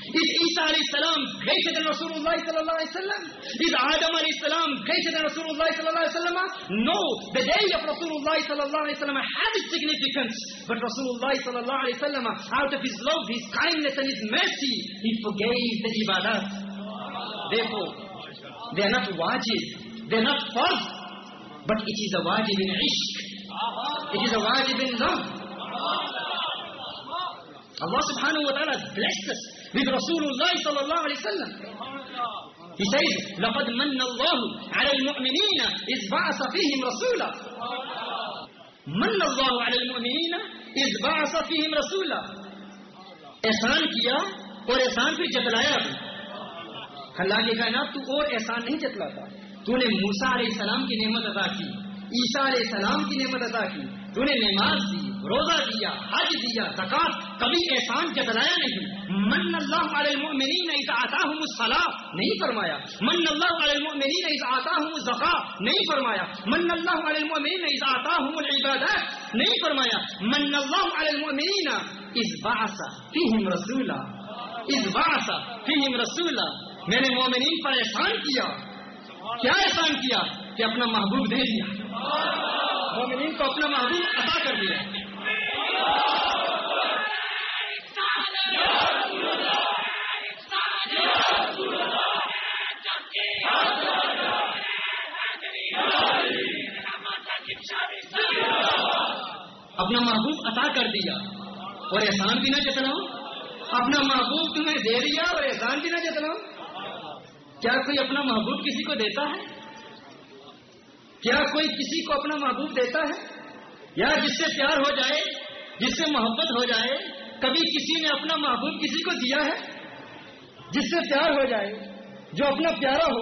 is Isa alayhi salam greater than Rasulullah sallallahu alayhi sallam is Adam alayhi salam greater than Rasulullah sallallahu alayhi sallam no the day of Rasulullah sallallahu alayhi sallam has its significance but Rasulullah sallallahu alayhi sallam out of his love his kindness and his mercy he forgave the ibadat therefore they are not wajib they are not fast But it is a wajib in ishq. It is a wajib in love. Allah subhanahu wa ta'ala has blessed us with Rasulullah sallallahu alayhi wa sallam. He says, لَقَدْ مَنَّ اللَّهُ عَلَى الْمُؤْمِنِينَ إِذْ بَعَثَ فِيهِمْ رَسُولًا مَنَّ اللَّهُ عَلَى الْمُؤْمِنِينَ إِذْ بَعَثَ فِيهِمْ رَسُولًا احسان کیا اور احسان پھر جتلایا بھی اللہ نے کہنا تو اور احسان نہیں جتلاتا تو نے موسا علیہ السلام کی نعمت ادا کی عیسیٰ علیہ السلام کی نعمت ادا کی تو نے نماز دی روزہ دیا حج دیا زکات کبھی احسان جتلایا نہیں من اللہ علی المؤمنین اذا آتاہم الصلاۃ نہیں فرمایا من اللہ علی المؤمنین اذا آتاہم الزکاۃ نہیں فرمایا من اللہ علی المؤمنین اذا آتاہم العبادات نہیں فرمایا من اللہ علی المؤمنین اذ بعث فیہم رسولا اذ بعث فیہم رسولا میں نے مومنین پر احسان کیا کیا احسان کیا کہ اپنا محبوب دے دیا مومنین کو اپنا محبوب عطا کر دیا اپنا محبوب عطا کر دیا اور احسان بھی نہ جتنا اپنا محبوب تمہیں دے دیا اور احسان بھی نہ جتنا کیا کوئی اپنا محبوب کسی کو دیتا ہے کیا کوئی کسی کو اپنا محبوب دیتا ہے یا جس سے پیار ہو جائے جس سے محبت ہو جائے کبھی کسی نے اپنا محبوب کسی کو دیا ہے جس سے پیار ہو جائے جو اپنا پیارا ہو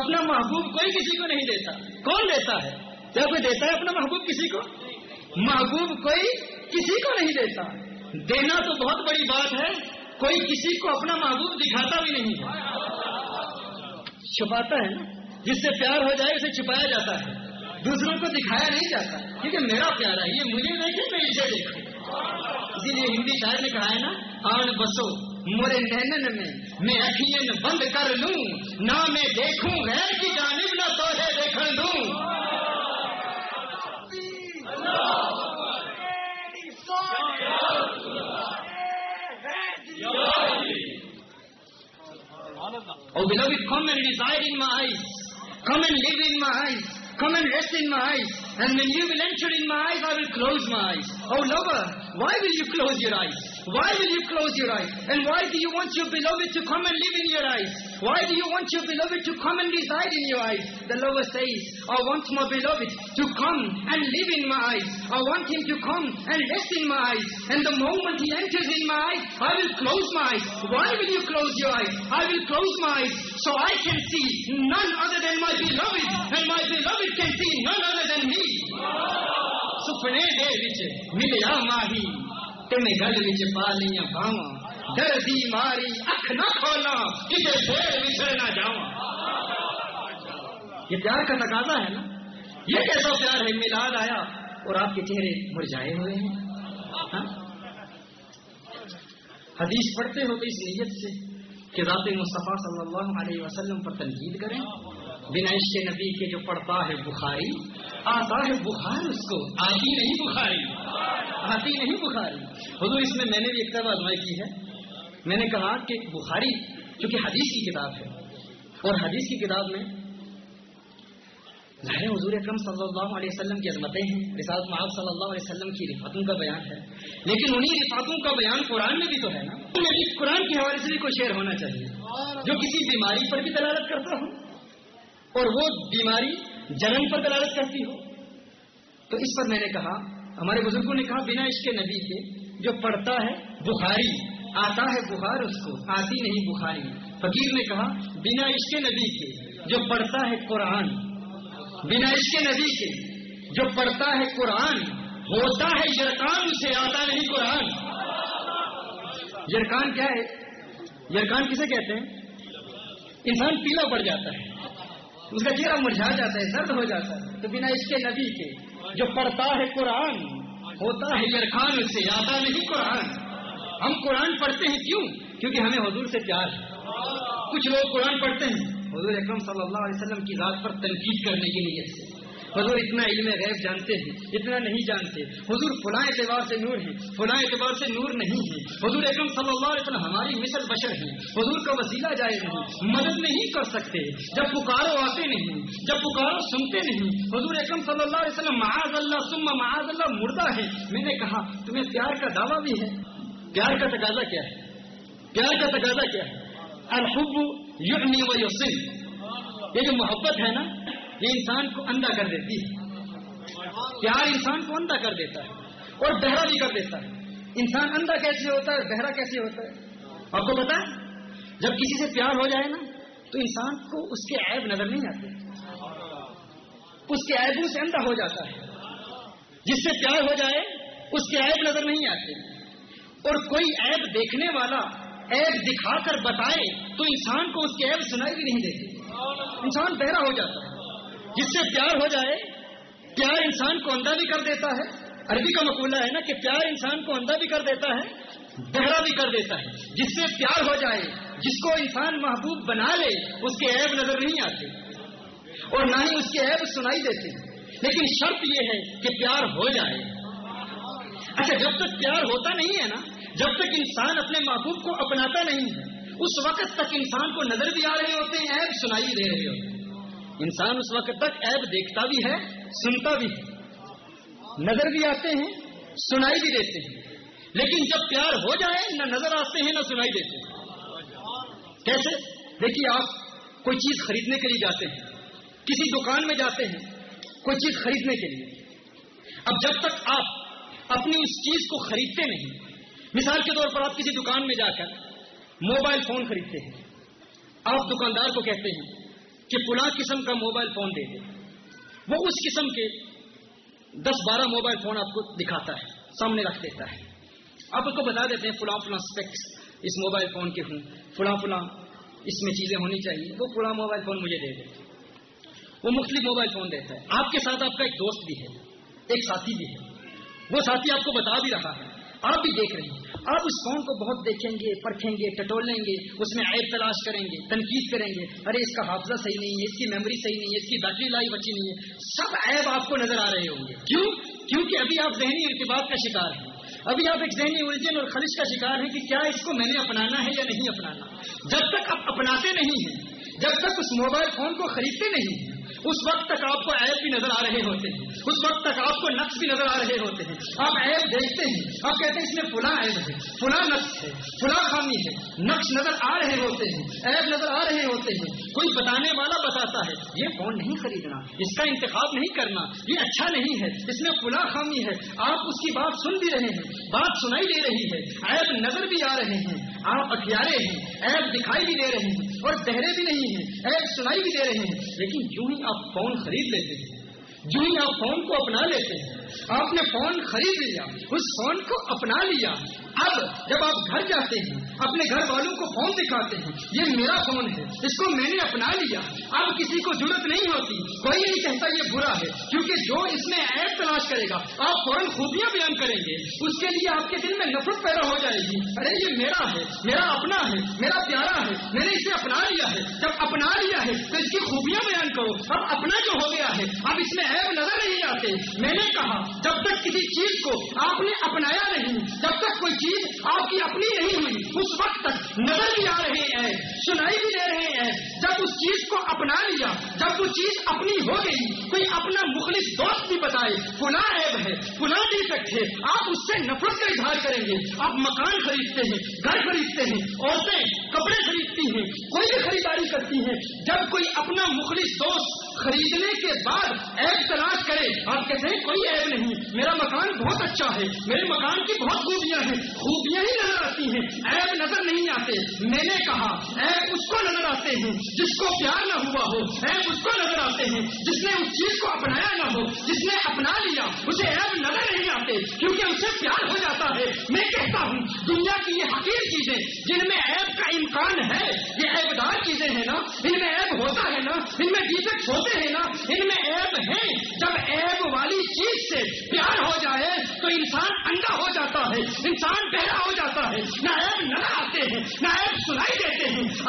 اپنا محبوب کوئی کسی کو نہیں دیتا کون دیتا ہے کیا کوئی دیتا ہے اپنا محبوب کسی کو محبوب کوئی کسی کو نہیں دیتا دینا تو بہت بڑی بات ہے کوئی کسی کو اپنا محبوب دکھاتا بھی نہیں ہے چھپاتا ہے نا جس سے پیار ہو جائے اسے چھپایا جاتا ہے دوسروں کو دکھایا نہیں جاتا کیونکہ میرا پیارا ہے یہ مجھے نہیں کہ میں اسے دیکھوں اسی لیے ہندی شاعر نے کہا ہے نا آن بسو مورے نینن میں میں بند کر لوں نہ میں دیکھوں غیر کی جانب نہ دیکھ لوں ابھی تو کمین ریزائڈنگ میں ہے کمین لیو میں ہے come and rest in my eyes. And when you will enter in my eyes, I will close my eyes. Oh lover, why will you close your eyes? Why will you close your eyes? And why do you want your beloved to come and live in your eyes? Why do you want your beloved to come and reside in your eyes? The lover says, I want my beloved to come and live in my eyes. I want him to come and rest in my eyes. And the moment he enters in my eyes, I will close my eyes. Why will you close your eyes? I will close my eyes so I can see none other than my beloved. اپنے دے وچ ملیا ماہی تم گل وچ پا لیا باواں دردی ماری اکھ نہ کھولا کدے شیر وچھڑ نہ جاواں یہ پیار کا تقاضا ہے نا یہ کیسا پیار ہے میلاد آیا اور آپ کے چہرے مرجائے ہوئے ہیں حدیث پڑھتے ہو تو اس نیت سے کہ رات مصطفیٰ صلی اللہ علیہ وسلم پر تنقید کریں بنا عشق نبی کے جو پڑھتا ہے بخاری آتا ہے بخار اس کو آتی نہیں بخاری آتی نہیں بخاری حضور اس میں میں نے بھی ایک طرح آزمائی کی ہے میں نے کہا کہ بخاری چونکہ حدیث کی کتاب ہے اور حدیث کی کتاب میں ظاہر حضور اکرم صلی اللہ علیہ وسلم کی عظمتیں ہیں رسالت معاف صلی اللہ علیہ وسلم کی رفاتوں کا بیان ہے لیکن انہیں رفاتوں کا بیان قرآن میں بھی تو ہے نا قرآن کے حوالے سے بھی کوئی شعر ہونا چاہیے جو کسی بیماری پر بھی دلالت کرتا ہوں اور وہ بیماری جنم پر دلالت کرتی ہو تو اس پر میں نے کہا ہمارے بزرگوں نے کہا بنا عشق نبی کے جو پڑھتا ہے بخاری آتا ہے بخار اس کو آتی نہیں بخاری فقیر نے کہا بنا عشق نبی کے جو پڑھتا ہے قرآن بنا عشق نبی کے جو پڑھتا ہے قرآن ہوتا ہے یرکان سے آتا نہیں قرآن یرکان کیا ہے یرکان کسے کہتے ہیں انسان پیلا پڑ جاتا ہے اس کا چہرہ مرجھا جاتا ہے سرد ہو جاتا ہے تو بنا اس کے نبی کے جو پڑھتا ہے قرآن ہوتا ہے یرخان اس سے آتا نہیں قرآن ہم قرآن پڑھتے ہیں کیوں کیونکہ ہمیں حضور سے پیار ہے کچھ لوگ قرآن پڑھتے ہیں حضور اکرم صلی اللہ علیہ وسلم کی ذات پر تنقید کرنے کے لیے سے حضور اتنا علم غیب جانتے ہیں اتنا نہیں جانتے حضور فلاں اعتبار سے نور ہیں فلاں اعتبار سے نور نہیں ہے حضور اکم صلی اللہ علیہ وسلم ہماری مثل بشر ہیں حضور کا وسیلہ جائے نہیں مدد نہیں کر سکتے جب پکارو آتے نہیں جب پکارو سنتے نہیں حضور اکرم صلی اللہ علیہ وسلم معاذ اللہ سم معاذ اللہ مردہ ہے میں نے کہا تمہیں پیار کا دعویٰ بھی ہے پیار کا تقاضا کیا ہے پیار کا تقاضا کیا ہے الحب یعنی یہ جو محبت ہے نا یہ انسان کو اندھا کر دیتی ہے پیار انسان کو اندھا کر دیتا ہے اور بہرا بھی کر دیتا ہے انسان اندھا کیسے ہوتا ہے بہرا کیسے ہوتا ہے آپ کو پتا ہے جب کسی سے پیار ہو جائے نا تو انسان کو اس کے عیب نظر نہیں آتے اس کے عیبوں سے اندھا ہو جاتا ہے جس سے پیار ہو جائے اس کے عیب نظر نہیں آتے اور کوئی عیب دیکھنے والا عیب دکھا کر بتائے تو انسان کو اس کے عیب سنائی بھی نہیں دیتے انسان بہرا ہو جاتا ہے جس سے پیار ہو جائے پیار انسان کو اندھا بھی کر دیتا ہے عربی کا مقولہ ہے نا کہ پیار انسان کو اندھا بھی کر دیتا ہے بہرا بھی کر دیتا ہے جس سے پیار ہو جائے جس کو انسان محبوب بنا لے اس کے عیب نظر نہیں آتے اور نہ ہی اس کے عیب سنائی دیتے لیکن شرط یہ ہے کہ پیار ہو جائے اچھا جب تک پیار ہوتا نہیں ہے نا جب تک انسان اپنے محبوب کو اپناتا نہیں ہے اس وقت تک انسان کو نظر بھی آ رہے ہوتے ہیں عیب سنائی دے رہے ہوتے ہیں انسان اس وقت تک عیب دیکھتا بھی ہے سنتا بھی ہے نظر بھی آتے ہیں سنائی بھی دیتے ہیں لیکن جب پیار ہو جائے نہ نظر آتے ہیں نہ سنائی دیتے ہیں کیسے دیکھیے آپ کوئی چیز خریدنے کے لیے جاتے ہیں کسی دکان میں جاتے ہیں کوئی چیز خریدنے کے لیے اب جب تک آپ اپنی اس چیز کو خریدتے نہیں مثال کے طور پر آپ کسی دکان میں جا کر موبائل فون خریدتے ہیں آپ دکاندار کو کہتے ہیں کہ پلا قسم کا موبائل فون دے دے وہ اس قسم کے دس بارہ موبائل فون آپ کو دکھاتا ہے سامنے رکھ دیتا ہے آپ اس کو بتا دیتے ہیں فلاں فلاں اسپیکس اس موبائل فون کے ہوں فلاں فلاں اس میں چیزیں ہونی چاہیے وہ فلاں موبائل فون مجھے دے دیتے وہ مختلف موبائل فون دیتا ہے آپ کے ساتھ آپ کا ایک دوست بھی ہے ایک ساتھی بھی ہے وہ ساتھی آپ کو بتا بھی رہا ہے آپ بھی دیکھ رہے ہیں آپ اس فون کو بہت دیکھیں گے پرکھیں گے ٹٹولیں گے اس میں عیب تلاش کریں گے تنقید کریں گے ارے اس کا حافظہ صحیح نہیں ہے اس کی میموری صحیح نہیں ہے اس کی بیٹری لائف اچھی نہیں ہے سب عیب آپ کو نظر آ رہے ہوں گے کیوں کیونکہ ابھی آپ ذہنی ارتباط کا شکار ہیں ابھی آپ ایک ذہنی الجھن اور خلش کا شکار ہیں کہ کیا اس کو میں نے اپنانا ہے یا نہیں اپنانا جب تک آپ اپناتے نہیں ہیں جب تک اس موبائل فون کو خریدتے نہیں ہیں اس وقت تک آپ کو ایپ بھی نظر آ رہے ہوتے ہیں اس وقت تک آپ کو نقص بھی نظر آ رہے ہوتے ہیں آپ ایپ دیکھتے ہیں آپ کہتے ہیں اس میں فلاں ایپ ہے فلاں نقص ہے فلاں خامی ہے نقص نظر آ رہے ہوتے ہیں ایپ نظر آ رہے ہوتے ہیں کوئی بتانے والا بتاتا ہے یہ فون نہیں خریدنا اس کا انتخاب نہیں کرنا یہ اچھا نہیں ہے اس میں فلاں خامی ہے آپ اس کی بات سن بھی رہے ہیں بات سنائی دے رہی ہے ایپ نظر بھی آ رہے ہیں آپ اٹھیارے ہیں ایپ دکھائی بھی دے رہے ہیں اور بہرے بھی نہیں ہیں ایپ سنائی بھی دے رہے ہیں لیکن جو ہی آپ فون خرید لیتے ہیں جو ہی آپ فون کو اپنا لیتے ہیں آپ نے فون خرید لیا اس فون کو اپنا لیا اب جب آپ گھر جاتے ہیں اپنے گھر والوں کو فون دکھاتے ہیں یہ میرا فون ہے اس کو میں نے اپنا لیا اب کسی کو ضرورت نہیں ہوتی کوئی نہیں کہتا یہ برا ہے کیونکہ جو اس میں ایپ تلاش کرے گا آپ فوراً خوبیاں بیان کریں گے اس کے لیے آپ کے دل میں نفرت پیدا ہو جائے گی ارے یہ میرا ہے میرا اپنا ہے میرا پیارا ہے میں نے اسے اپنا لیا ہے جب اپنا لیا ہے تو اس کی خوبیاں بیان کرو اب اپنا جو ہو گیا ہے اب اس میں ایپ نظر نہیں آتے میں نے کہا جب تک کسی چیز کو آپ نے اپنایا نہیں جب تک کوئی چیز آپ کی اپنی نہیں ہوئی اس وقت تک نظر بھی آ رہے ہیں سنائی بھی دے رہے ہیں جب اس چیز کو اپنا لیا جب وہ چیز اپنی ہو گئی کوئی اپنا مخلص دوست بھی بتائے پلا ایب ہے پلا دے سکتے آپ اس سے نفرت کا اظہار کریں گے آپ مکان خریدتے ہیں گھر خریدتے ہیں عورتیں کپڑے خریدتی ہیں کوئی بھی خریداری کرتی ہیں جب کوئی اپنا مخلص دوست خریدنے کے بعد ایپ تلاش کرے آپ کہتے ہیں کوئی ایپ نہیں میرا مکان بہت اچھا ہے میرے مکان کی بہت خوبیاں ہیں خوبیاں ہی نظر آتی ہیں ایپ نظر نہیں آتے میں نے کہا ایپ اس کو نظر آتے ہیں جس کو پیار نہ ہوا ہو ایپ اس کو نظر آتے ہیں جس نے اس چیز کو اپنایا نہ ہو جس نے اپنا لیا اسے ایپ نظر نہیں آتے کیونکہ اسے پیار ہو جاتا ہے میں کہتا ہوں دنیا کی یہ حقیر چیزیں جن میں ایپ کا امکان ہے یہ ایپ دار چیزیں ہیں نا ان میں ان میں ڈیفیکٹ ہوتے ہیں نا ان میں ایب ہیں جب ایب والی چیز سے پیار ہو جائے تو انسان انڈا ہو جاتا ہے انسان بہرا ہو جاتا ہے نہ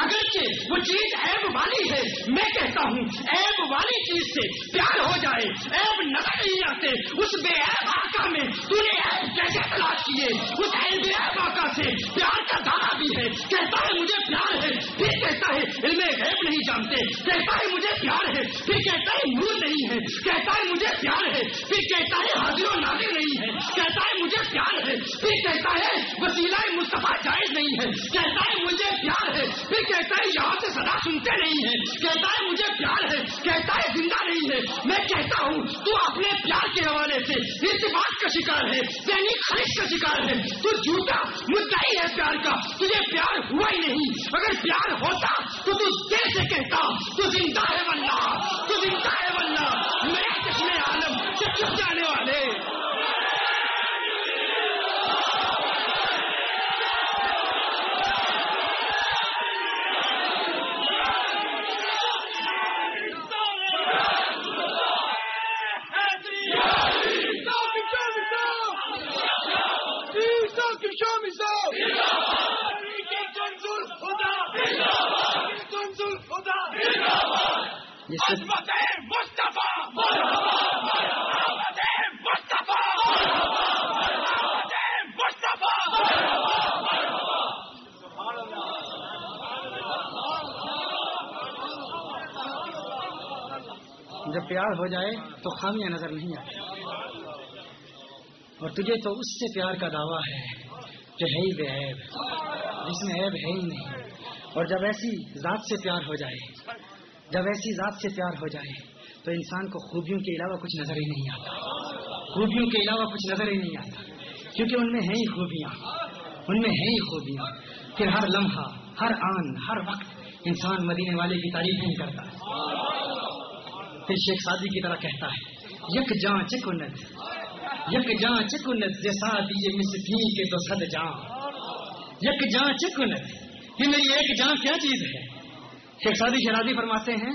اگرچہ وہ چیز عیب والی ہے میں کہتا ہوں عیب والی چیز سے پیار ہو جائے عیب نظر نہیں آتے اس بے عیب آقا میں تو نے عیب کیسے تلاش کیے اس عیب عیب آقا سے پیار کا دعویٰ بھی ہے کہتا ہے مجھے پیار ہے پھر کہتا ہے علم غیب نہیں جانتے کہتا ہے مجھے پیار ہے پھر کہتا ہے نور نہیں ہے کہتا ہے مجھے پیار ہے پھر کہتا ہے حاضر و نادر نہیں ہے کہتا ہے مجھے پیار ہے پھر کہتا ہے وسیلہ مصطفیٰ جائز نہیں ہے کہتا ہے مجھے پیار ہے پھر کہتا ہے یہاں سے سدا سنتے نہیں ہے کہتا ہے مجھے پیار ہے کہتا ہے زندہ نہیں ہے میں کہتا ہوں تو اپنے پیار کے حوالے سے اعتماد کا شکار ہے یعنی خرچ کا شکار ہے تو جھوٹا مدعی ہی ہے پیار کا تجھے پیار ہوا ہی نہیں اگر پیار ہوتا تو سے کہتا تو زندہ ہے ملنا تو زندہ ہے ملنا میرے کشمیر عالم سے چپ جانے والے جب پیار ہو جائے تو خامیاں نظر نہیں آتی اور تجھے تو اس سے پیار کا دعویٰ ہے جو عیب جس میں عیب ہے ہی نہیں اور جب ایسی ذات سے پیار ہو جائے جب ایسی ذات سے پیار ہو جائے تو انسان کو خوبیوں کے علاوہ کچھ نظر ہی نہیں آتا خوبیوں کے علاوہ کچھ نظر ہی نہیں آتا کیونکہ ان میں ہے ہی خوبیاں ان میں ہے ہی خوبیاں پھر ہر لمحہ ہر آن ہر وقت انسان مدینے والے کی تعریف نہیں کرتا پھر شیخ سادی کی طرح کہتا ہے یک جانچ یک جان چکن جسا دیے مس بھی کے تو سد جان یک جان چکن یہ میری ایک جان کیا چیز ہے شیخ سادی شرادی فرماتے ہیں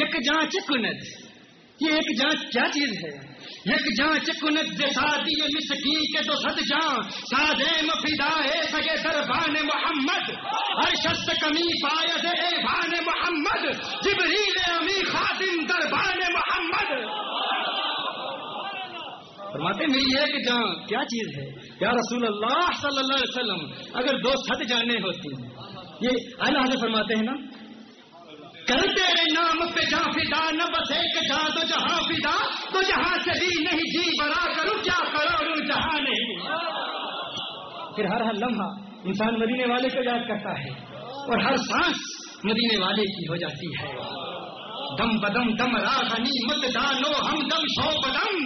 یک جان چکنت یہ ایک جان کیا چیز ہے یک جان چکنت دے سادی مس کی کے تو سد جان سادے مفیدا اے سگے سر بان محمد ہر شست کمی پایت اے بان محمد جبریل امی خادم دربان محمد فرماتے ملی ہے کہ جان کیا چیز ہے یا رسول اللہ صلی اللہ علیہ وسلم اگر دو ست جانے ہوتی ہیں یہ اللہ حضرت فرماتے ہیں نا تیرے نام پہ جہاں فدا نہ بسے کہ جا تو جہاں فدا تو جہاں سے جی نہیں جی برا کرو کیا کرو جہاں نہیں پھر ہر ہر لمحہ انسان مدینے والے کو یاد کرتا ہے اور ہر سانس مدینے والے کی ہو جاتی ہے دم بدم دم راہ نی مت دانو ہم دم شو بدم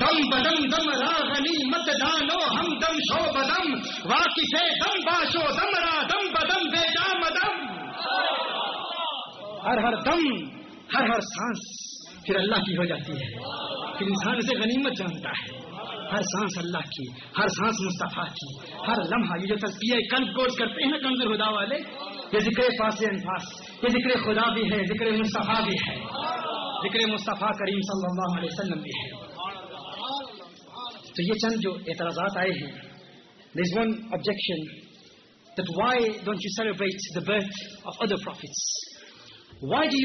دم بدم دم را غنی مت دانو ہم دم شو بدم واقع ہر ہر دم ہر ہر سانس پھر اللہ کی ہو جاتی ہے پھر انسان اسے غنیمت جانتا ہے ہر سانس اللہ کی ہر سانس مصطفیٰ کی ہر لمحہ یہ جو تصویر کن کوش کرتے ہیں کنزر خدا والے یہ ذکر پاس یہ ذکر خدا بھی ہے ذکر مصطفیٰ بھی ہے ذکر مصطفیٰ کریم صلی اللہ علیہ وسلم بھی ہے تو یہ چند جو اعتراضات آئے ہیں there's one objection that why why don't you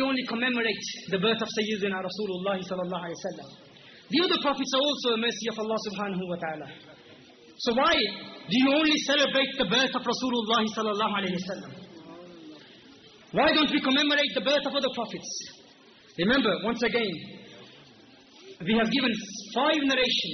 you celebrate the the birth birth of of other other only رسول اللہ اللہ صلی علیہ وسلم the also prophets remember once again have given five narration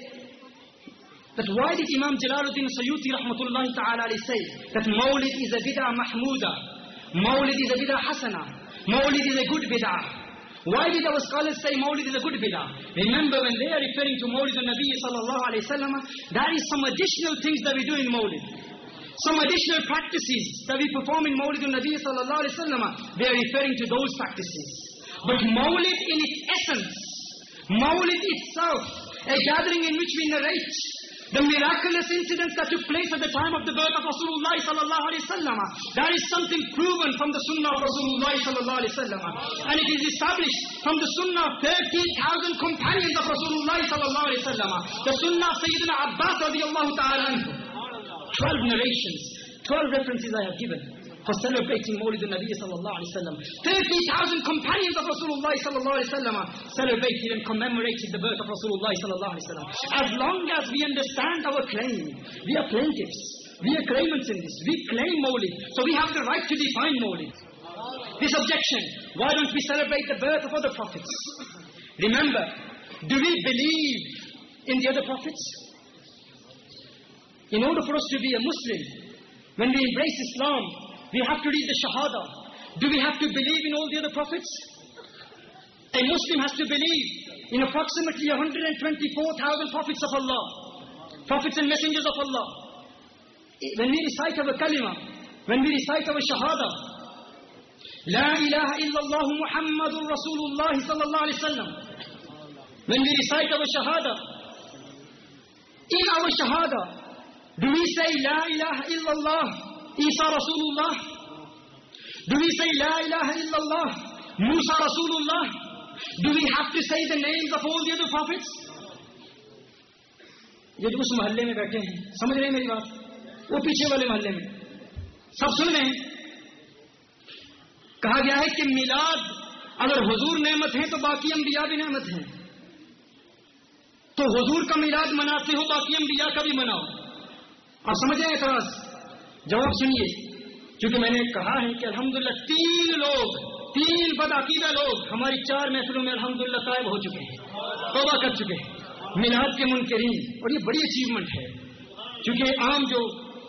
that why did Imam Jalaluddin Sayyuti rahmatullahi ta'ala say that Mawlid is a bid'ah mahmuda, Mawlid is a bid'ah hasana, Mawlid is a good bid'ah. Why did our scholars say Mawlid is a good bid'ah? Remember when they are referring to Mawlid al-Nabi sallallahu alayhi sallam, that is some additional things that we do in Mawlid. Some additional practices that we perform in Mawlid al-Nabi sallallahu alayhi sallam, they are referring to those practices. But Mawlid in its essence, Mawlid itself, a gathering in which we narrate, The miraculous incidents that took place at the time of the birth of Rasulullah sallallahu alayhi sallam. That is something proven from the sunnah of Rasulullah sallallahu alayhi sallam. And it is established from the sunnah of 30,000 companions of Rasulullah sallallahu alayhi sallam. The sunnah of Sayyidina Abbas radiallahu ta'ala. 12 narrations, 12 references I have given. for celebrating Mawlid the Nabi sallallahu alayhi wa sallam. 30,000 companions of Rasulullah sallallahu alayhi wa sallam celebrated and commemorated the birth of Rasulullah sallallahu alayhi wa sallam. As long as we understand our claim, we are plaintiffs, we are claimants in this, we claim Mawlid, so we have the right to define Mawlid. This objection, why don't we celebrate the birth of other prophets? Remember, do we believe in the other prophets? In order for us to be a Muslim, when we embrace Islam, We have to read the Shahada. Do we have to believe in all the other prophets? A Muslim has to believe in approximately 124,000 prophets of Allah. Prophets and messengers of Allah. When we recite our kalima, when we recite our shahada, لا إله إلا الله محمد رسول الله صلى الله عليه وسلم. When we recite our shahada, in our shahada, do we say لا إله إلا الله محمد رسول الله صلى الله عليه وسلم. عیسا رسول اللہ La ilaha illallah? اللہ Rasulullah? اللہ we have to say the names of all the other prophets? یہ جو اس محلے میں بیٹھے ہیں سمجھ رہے ہیں میری بات وہ پیچھے والے محلے میں سب سن رہے ہیں کہا گیا ہے کہ میلاد اگر حضور نعمت ہے تو باقی انبیاء بھی نعمت ہیں تو حضور کا میلاد مناتے ہو باقی انبیاء کا بھی مناؤ اور سمجھ رہے ہیں جواب سنیے کیونکہ میں نے کہا ہے کہ الحمدللہ تین لوگ تین بدعقیدہ لوگ ہماری چار محفلوں میں الحمدللہ للہ قائب ہو چکے ہیں توبہ کر چکے ہیں میناد کے منکرین اور یہ بڑی اچیومنٹ ہے کیونکہ عام جو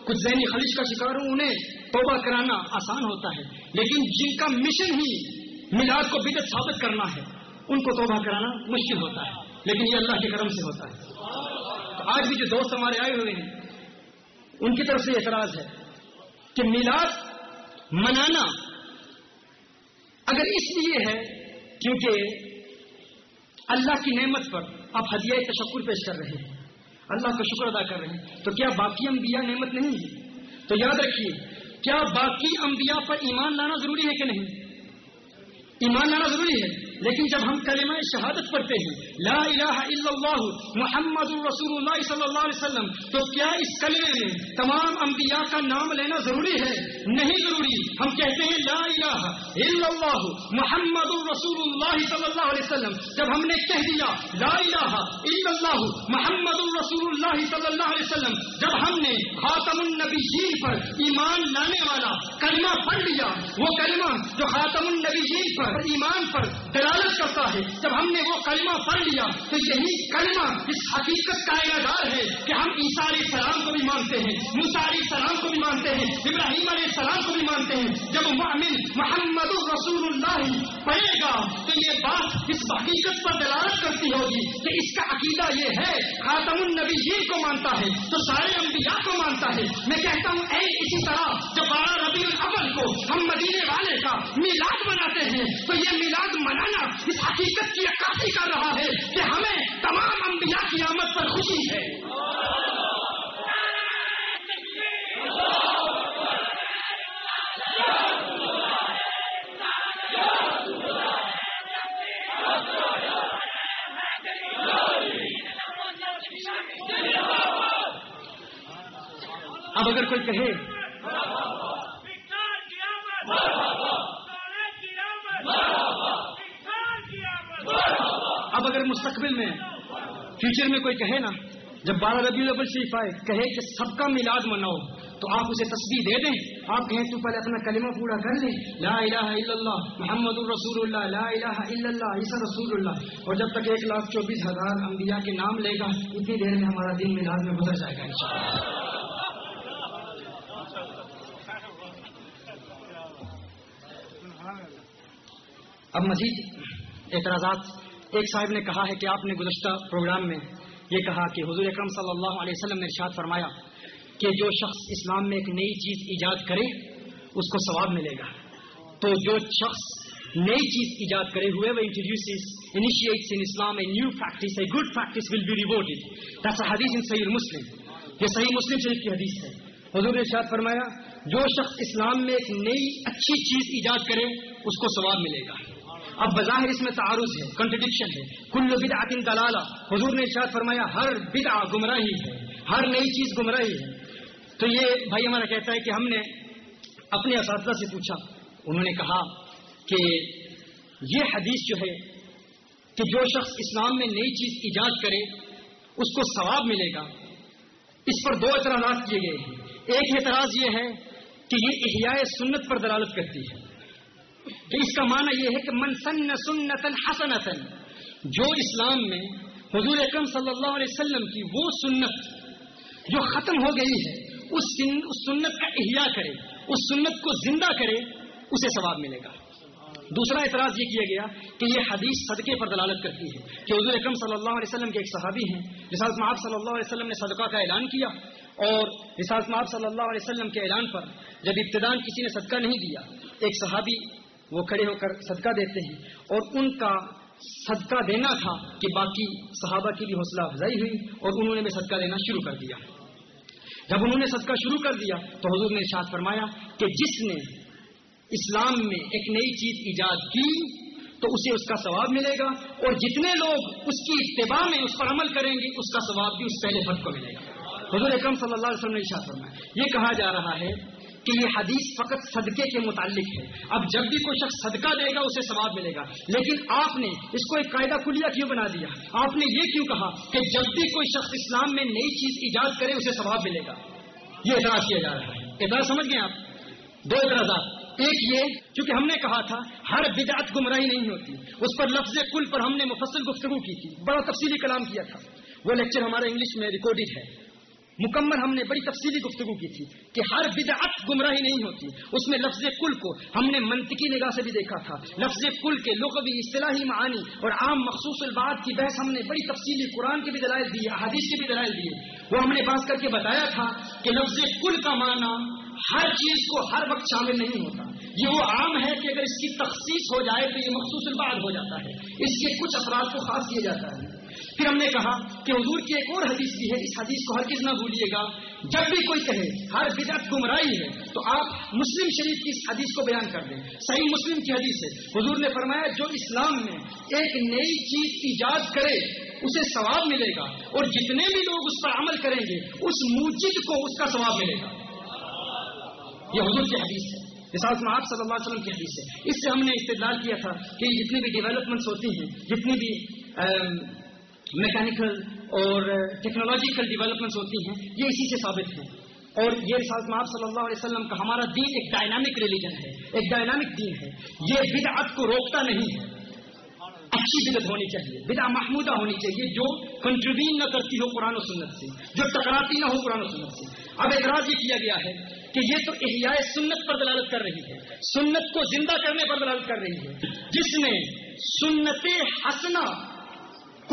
کچھ ذہنی خلش کا شکار ہوں انہیں توبہ کرانا آسان ہوتا ہے لیکن جن کا مشن ہی ملاد کو بدت ثابت کرنا ہے ان کو توبہ کرانا مشکل ہوتا ہے لیکن یہ اللہ کے کرم سے ہوتا ہے تو آج بھی جو دوست ہمارے آئے ہوئے ہیں ان کی طرف سے اعتراض ہے کہ میلاد منانا اگر اس لیے ہے کیونکہ اللہ کی نعمت پر آپ ہدیہ تشکر پیش کر رہے ہیں اللہ کا شکر ادا کر رہے ہیں تو کیا باقی انبیاء نعمت نہیں ہے تو یاد رکھیے کیا باقی انبیاء پر ایمان لانا ضروری ہے کہ نہیں ایمان لانا ضروری ہے لیکن جب ہم کلمہ شہادت پڑھتے ہیں لا الہ الا اللہ محمد الرسول اللہ صلی اللہ علیہ وسلم تو کیا اس کلمے میں تمام انبیاء کا نام لینا ضروری ہے نہیں ضروری ہم کہتے ہیں لا الہ الا اللہ محمد الرسول اللہ صلی اللہ علیہ وسلم جب ہم نے کہہ دیا لا الہ الا اللہ محمد الرسول اللہ صلی اللہ علیہ وسلم جب ہم نے خاتم النبیین پر ایمان لانے والا کلمہ پڑھ لیا وہ کلمہ جو خاتم النبیین پر ایمان پر دلالت کرتا ہے جب ہم نے وہ کلمہ پڑھ لیا تو یہی کلمہ اس حقیقت کا اعداد ہے کہ ہم عیسیٰ علیہ السلام کو بھی مانتے ہیں علیہ السلام کو بھی مانتے ہیں ابراہیم علیہ السلام کو بھی مانتے ہیں جب مؤمن محمد رسول اللہ پڑھے گا تو یہ بات اس حقیقت پر دلالت کرتی ہوگی کہ اس کا عقیدہ یہ ہے خاتم النبی یہ کو مانتا ہے تو سارے انبیاء کو مانتا ہے میں کہتا ہوں اے اسی طرح جب بارہ ربیع الاول کو ہم مدینے والے کا میلاد مناتے ہیں تو یہ میلاد منانا کرنا اس حقیقت کی عکاسی کر رہا ہے کہ ہمیں تمام انبیاء کی آمد پر خوشی ہے اب اگر کوئی کہے مرحبا! مرحبا! مرحبا! مرحبا! مرحبا! مرحبا! اب اگر مستقبل میں فیوچر میں کوئی کہے نا جب بارہ ربی البل شریف آئے کہے کہ سب کا میلاد مناؤ تو آپ اسے تصویر دے دیں آپ کہیں تو پہلے اپنا کلمہ پورا کر لیں لا الہ الا اللہ محمد الرسول اللہ لا الہ الا اللہ عیسا رسول اللہ اور جب تک ایک لاکھ چوبیس ہزار انبیاء کے نام لے گا اتنی دیر میں ہمارا دن ملاز میں گزر جائے گا اب مزید اعتراضات ایک صاحب نے کہا ہے کہ آپ نے گزشتہ پروگرام میں یہ کہا کہ حضور اکرم صلی اللہ علیہ وسلم نے ارشاد فرمایا کہ جو شخص اسلام میں ایک نئی چیز ایجاد کرے اس کو ثواب ملے گا تو جو شخص نئی چیز ایجاد کرے ہوئے وہ introduce initiates in Islam a new practice a good practice will be rewarded this hadith in Muslim یہ صحیح مسلم شریف کی حدیث ہے حضور نے ارشاد فرمایا جو شخص اسلام میں ایک نئی اچھی چیز ایجاد کرے اس کو ثواب ملے گا اب بظاہر اس میں تعارض ہے کنٹرڈکشن ہے کل لو بد دلالا حضور نے ارشاد فرمایا ہر بدا گمراہی ہے ہر نئی چیز گمراہی ہے تو یہ بھائی ہمارا کہتا ہے کہ ہم نے اپنے اساتذہ سے پوچھا انہوں نے کہا کہ یہ حدیث جو ہے کہ جو شخص اسلام میں نئی چیز ایجاد کرے اس کو ثواب ملے گا اس پر دو اعتراضات کیے گئے ہیں ایک اعتراض یہ ہے کہ یہ احیاء سنت پر دلالت کرتی ہے تو اس کا معنی یہ ہے کہ منسن سنتن حسن جو اسلام میں حضور اکرم صلی اللہ علیہ وسلم کی وہ سنت جو ختم ہو گئی ہے اس سنت کا احیاء کرے اس سنت کو زندہ کرے اسے ثواب ملے گا دوسرا اعتراض یہ کیا گیا کہ یہ حدیث صدقے پر دلالت کرتی ہے کہ حضور اکرم صلی اللہ علیہ وسلم کے ایک صحابی ہیں رساس محب صلی اللہ علیہ وسلم نے صدقہ کا اعلان کیا اور رساس محب صلی اللہ علیہ وسلم کے اعلان پر جب ابتدا کسی نے صدقہ نہیں دیا ایک صحابی وہ کھڑے ہو کر صدقہ دیتے ہیں اور ان کا صدقہ دینا تھا کہ باقی صحابہ کی بھی حوصلہ افزائی ہوئی اور انہوں نے بھی صدقہ دینا شروع کر دیا جب انہوں نے صدقہ شروع کر دیا تو حضور نے ارشاد فرمایا کہ جس نے اسلام میں ایک نئی چیز ایجاد کی تو اسے اس کا ثواب ملے گا اور جتنے لوگ اس کی اتباع میں اس پر عمل کریں گے اس کا ثواب بھی اس پہلے فرد کو ملے گا حضور اکرم صلی اللہ علیہ وسلم نے ارشاد فرمایا یہ کہا جا رہا ہے کہ یہ حدیث فقط صدقے کے متعلق ہے اب جب بھی کوئی شخص صدقہ دے گا اسے ثواب ملے گا لیکن آپ نے اس کو ایک قاعدہ کلیہ کیوں بنا دیا آپ نے یہ کیوں کہا کہ جب بھی کوئی شخص اسلام میں نئی چیز ایجاد کرے اسے ثواب ملے گا یہ اعتراض کیا جا رہا ہے اعتراض سمجھ گئے آپ دو اعتراضات ایک یہ کیونکہ ہم نے کہا تھا ہر بدعت گمراہی نہیں ہوتی اس پر لفظ کل پر ہم نے مفصل گفتگو کی تھی بڑا تفصیلی کلام کیا تھا وہ لیکچر ہمارے انگلش میں ریکارڈڈ ہے مکمل ہم نے بڑی تفصیلی گفتگو کی تھی کہ ہر بدعت گمراہی نہیں ہوتی اس میں لفظ کل کو ہم نے منطقی نگاہ سے بھی دیکھا تھا لفظ کل کے لغوی اصطلاحی معنی اور عام مخصوص الباد کی بحث ہم نے بڑی تفصیلی قرآن کی بھی دلائل دی احادیث کے بھی دلائل دیے وہ ہم نے بات کر کے بتایا تھا کہ لفظ کل کا معنی ہر چیز کو ہر وقت شامل نہیں ہوتا یہ وہ عام ہے کہ اگر اس کی تخصیص ہو جائے تو یہ مخصوص الباد ہو جاتا ہے اس کے کچھ افراد کو خاص کیا جاتا ہے پھر ہم نے کہا کہ حضور کی ایک اور حدیث بھی ہے اس حدیث کو ہر کس نہ بھولیے گا جب بھی کوئی کہے ہر بدعت گمراہی ہے تو آپ مسلم شریف کی اس حدیث کو بیان کر دیں صحیح مسلم کی حدیث ہے حضور نے فرمایا جو اسلام میں ایک نئی چیز ایجاد کرے اسے ثواب ملے گا اور جتنے بھی لوگ اس پر عمل کریں گے اس موجد کو اس کا ثواب ملے گا یہ حضور کی حدیث ہے مثال میں آپ صلی اللہ علیہ وسلم کی حدیث ہے اس سے ہم نے استدار کیا تھا کہ جتنی بھی ڈیولپمنٹس ہوتی ہیں جتنی بھی میکینیکل اور ٹیکنالوجیکل ڈیولپمنٹس ہوتی ہیں یہ اسی سے ثابت ہے اور یہ رسالت آپ صلی اللہ علیہ وسلم کا ہمارا دین ایک ڈائنامک ریلیجن ہے ایک ڈائنامک دین ہے یہ بدعت کو روکتا نہیں ہے اچھی بدت ہونی چاہیے بدا محمودہ ہونی چاہیے جو کنٹریبیوٹ نہ کرتی ہو قرآن و سنت سے جو ٹکراتی نہ ہو قرآن و سنت سے اب اعتراض یہ کیا گیا ہے کہ یہ تو احیاء سنت پر دلالت کر رہی ہے سنت کو زندہ کرنے پر دلالت کر رہی ہے جس نے سنت حسنہ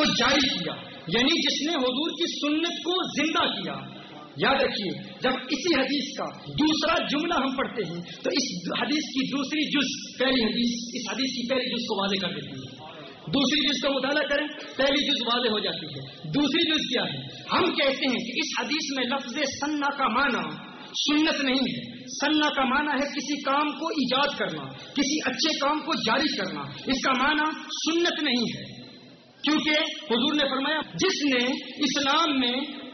کو جاری کیا یعنی جس نے حضور کی سنت کو زندہ کیا یاد رکھیے جب اسی حدیث کا دوسرا جملہ ہم پڑھتے ہیں تو اس حدیث کی دوسری جز پہلی حدیث اس حدیث کی پہلی جز کو واضح کر دیتی ہے دوسری جز کا مطالعہ کریں پہلی جز واضح ہو جاتی ہے دوسری جز کیا ہے ہم کہتے ہیں کہ اس حدیث میں لفظ سنہ کا معنی سنت نہیں ہے سننا کا معنی ہے کسی کام کو ایجاد کرنا کسی اچھے کام کو جاری کرنا اس کا معنی سنت نہیں ہے کیونکہ حضور نے فرمایا جس نے اسلام میں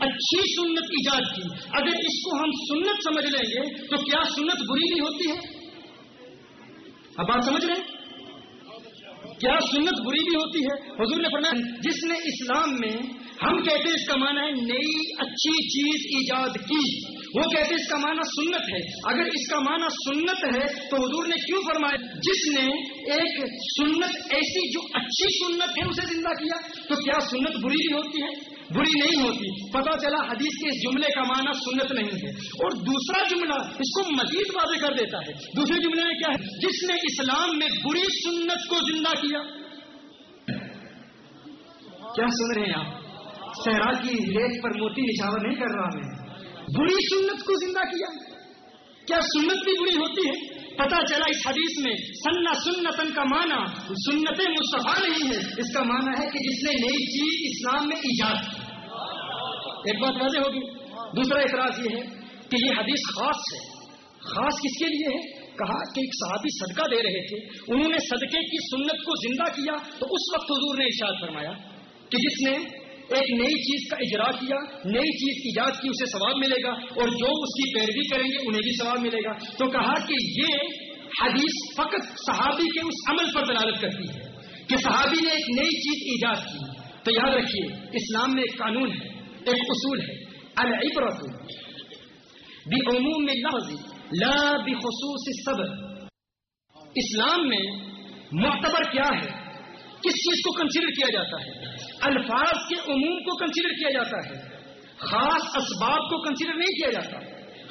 اچھی سنت ایجاد کی اگر اس کو ہم سنت سمجھ لیں گے تو کیا سنت بری بھی ہوتی ہے اب آپ سمجھ رہے ہیں کیا سنت بری بھی ہوتی ہے حضور نے فرمایا جس نے اسلام میں ہم کہتے ہیں اس کا معنی ہے نئی اچھی چیز ایجاد کی وہ کہتے اس کا معنی سنت ہے اگر اس کا معنی سنت ہے تو حضور نے کیوں فرمایا جس نے ایک سنت ایسی جو اچھی سنت ہے اسے زندہ کیا تو کیا سنت بری بھی ہوتی ہے بری نہیں ہوتی پتا چلا حدیث کے اس جملے کا معنی سنت نہیں ہے اور دوسرا جملہ اس کو مزید واضح کر دیتا ہے دوسرے جملے میں کیا ہے جس نے اسلام میں بری سنت کو زندہ کیا کیا سن رہے ہیں آپ سہرا کی ریت پر موتی نشاور نہیں کر رہا میں بری سنت کو زندہ کیا کیا سنت بھی بری ہوتی ہے پتا چلا اس حدیث میں سننا سنتن کا کا سنت مصطفیٰ نہیں ہے ہے اس کہ جس نے نئی چیز اسلام میں ایجاد کی ایک بات واضح ہوگی دوسرا اعتراض یہ ہے کہ یہ حدیث خاص ہے خاص کس کے لیے ہے کہا کہ ایک صحابی صدقہ دے رہے تھے انہوں نے صدقے کی سنت کو زندہ کیا تو اس وقت حضور نے ارشاد فرمایا کہ جس نے ایک نئی چیز کا اجرا کیا نئی چیز کی ایجاد کی اسے ثواب ملے گا اور جو اس کی پیروی کریں گے انہیں بھی ثواب ملے گا تو کہا کہ یہ حدیث فقط صحابی کے اس عمل پر دلالت کرتی ہے کہ صحابی نے ایک نئی چیز کی ایجاد کی تو یاد رکھیے اسلام میں ایک قانون ہے ایک اصول ہے العبرت میں ای لا بخصوص صبر اسلام میں معتبر کیا ہے کس چیز کو کنسیڈر کیا جاتا ہے الفاظ کے عموم کو کنسیڈر کیا جاتا ہے خاص اسباب کو کنسیڈر نہیں کیا جاتا